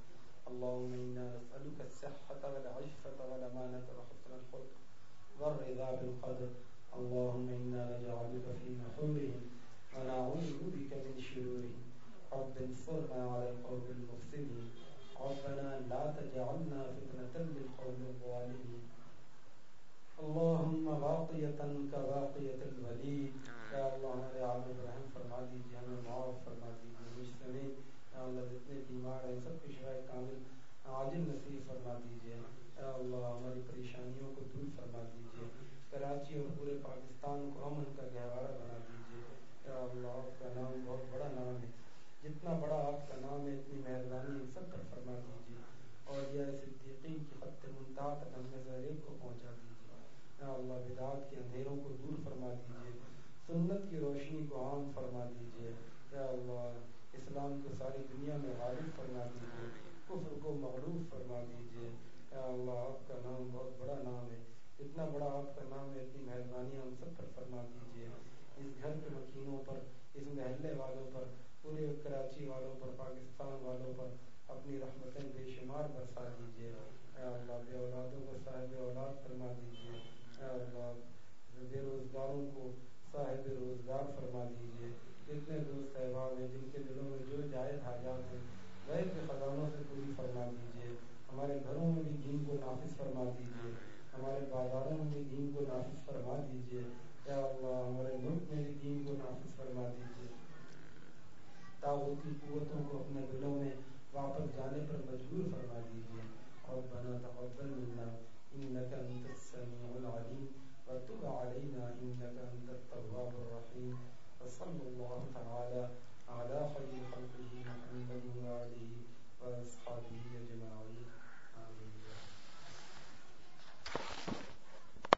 اللهم إنا نسألك الصحة والعفة والأمانة وحسن الخلق والرضا بالقدر. اللهم إنا نجعلك في نحورهم ونعوذ بك من شرورهم. رب انصرنا على القوم المفسدين. ربنا لا تجعلنا فتنة للقوم الظالمين. اللهم باقية كباقية الوليد. یا اللہ ہمارے عالم رحم فرما دیجیے ہمیں معاف فرما اللہ جتنے بیمار ہیں، سب کی شفا کامل عاجل نصیب فرما دیجیے یا اللہ، ہماری پریشانیوں کو دور فرما دیجیے کراچی اور پورے پاکستان کو امن کا گہوارہ بنا دیجیے یا اللہ، آپ کا نام بہت بڑا نام ہے۔ جتنا بڑا آپ کا نام ہے، اتنی مہربانی سب پر فرما دیجیے اور یہ صدیقین کی خط منتا تک ہم میں سے ایک کو پہنچا دیجیے یا اللہ، بدعات کے اندھیروں کو دور فرما دیجیے سنت کی روشنی کو عام فرما دیجیے یا اللہ اسلام کو ساری دنیا میں غالب فرما دیجیے کفر کو مغلوب فرما دیجیے اللہ، آپ کا نام بہت بڑا نام ہے۔ اتنا بڑا آپ کا نام ہے، اتنی مہربانی ہم سب پر فرما دیجیے اس گھر کے مکینوں پر، اس محلے والوں پر، پورے کراچی والوں پر، پاکستان والوں پر اپنی رحمتیں بے شمار برسا دیجیے اے اللہ، بے اولادوں کو صاحب اولاد فرما دیجیے اے اللہ، بے روزگاروں کو صاحب روزگار فرما دیجیے اتنے دوست احباب ہیں، جن کے دلوں میں جو جائز حاجات ہیں غیر کے خزانوں سے پوری فرما دیجیے ہمارے گھروں میں بھی دین کو نافذ فرما دیجیے ہمارے بازاروں میں بھی دین کو نافذ فرما دیجیے یا اللہ، ہمارے ملک میں بھی دین کو نافذ فرما دیجیے تاغوتی قوتوں کو اپنے دلوں میں واپس جانے پر مجبور فرما دیجیے ربنا تقبل منا انك انت السميع العليم وتب علينا انك انت التواب الرحيم وصلى الله تعالى على خير خلقه محمد وآله وأصحابه أجمعين.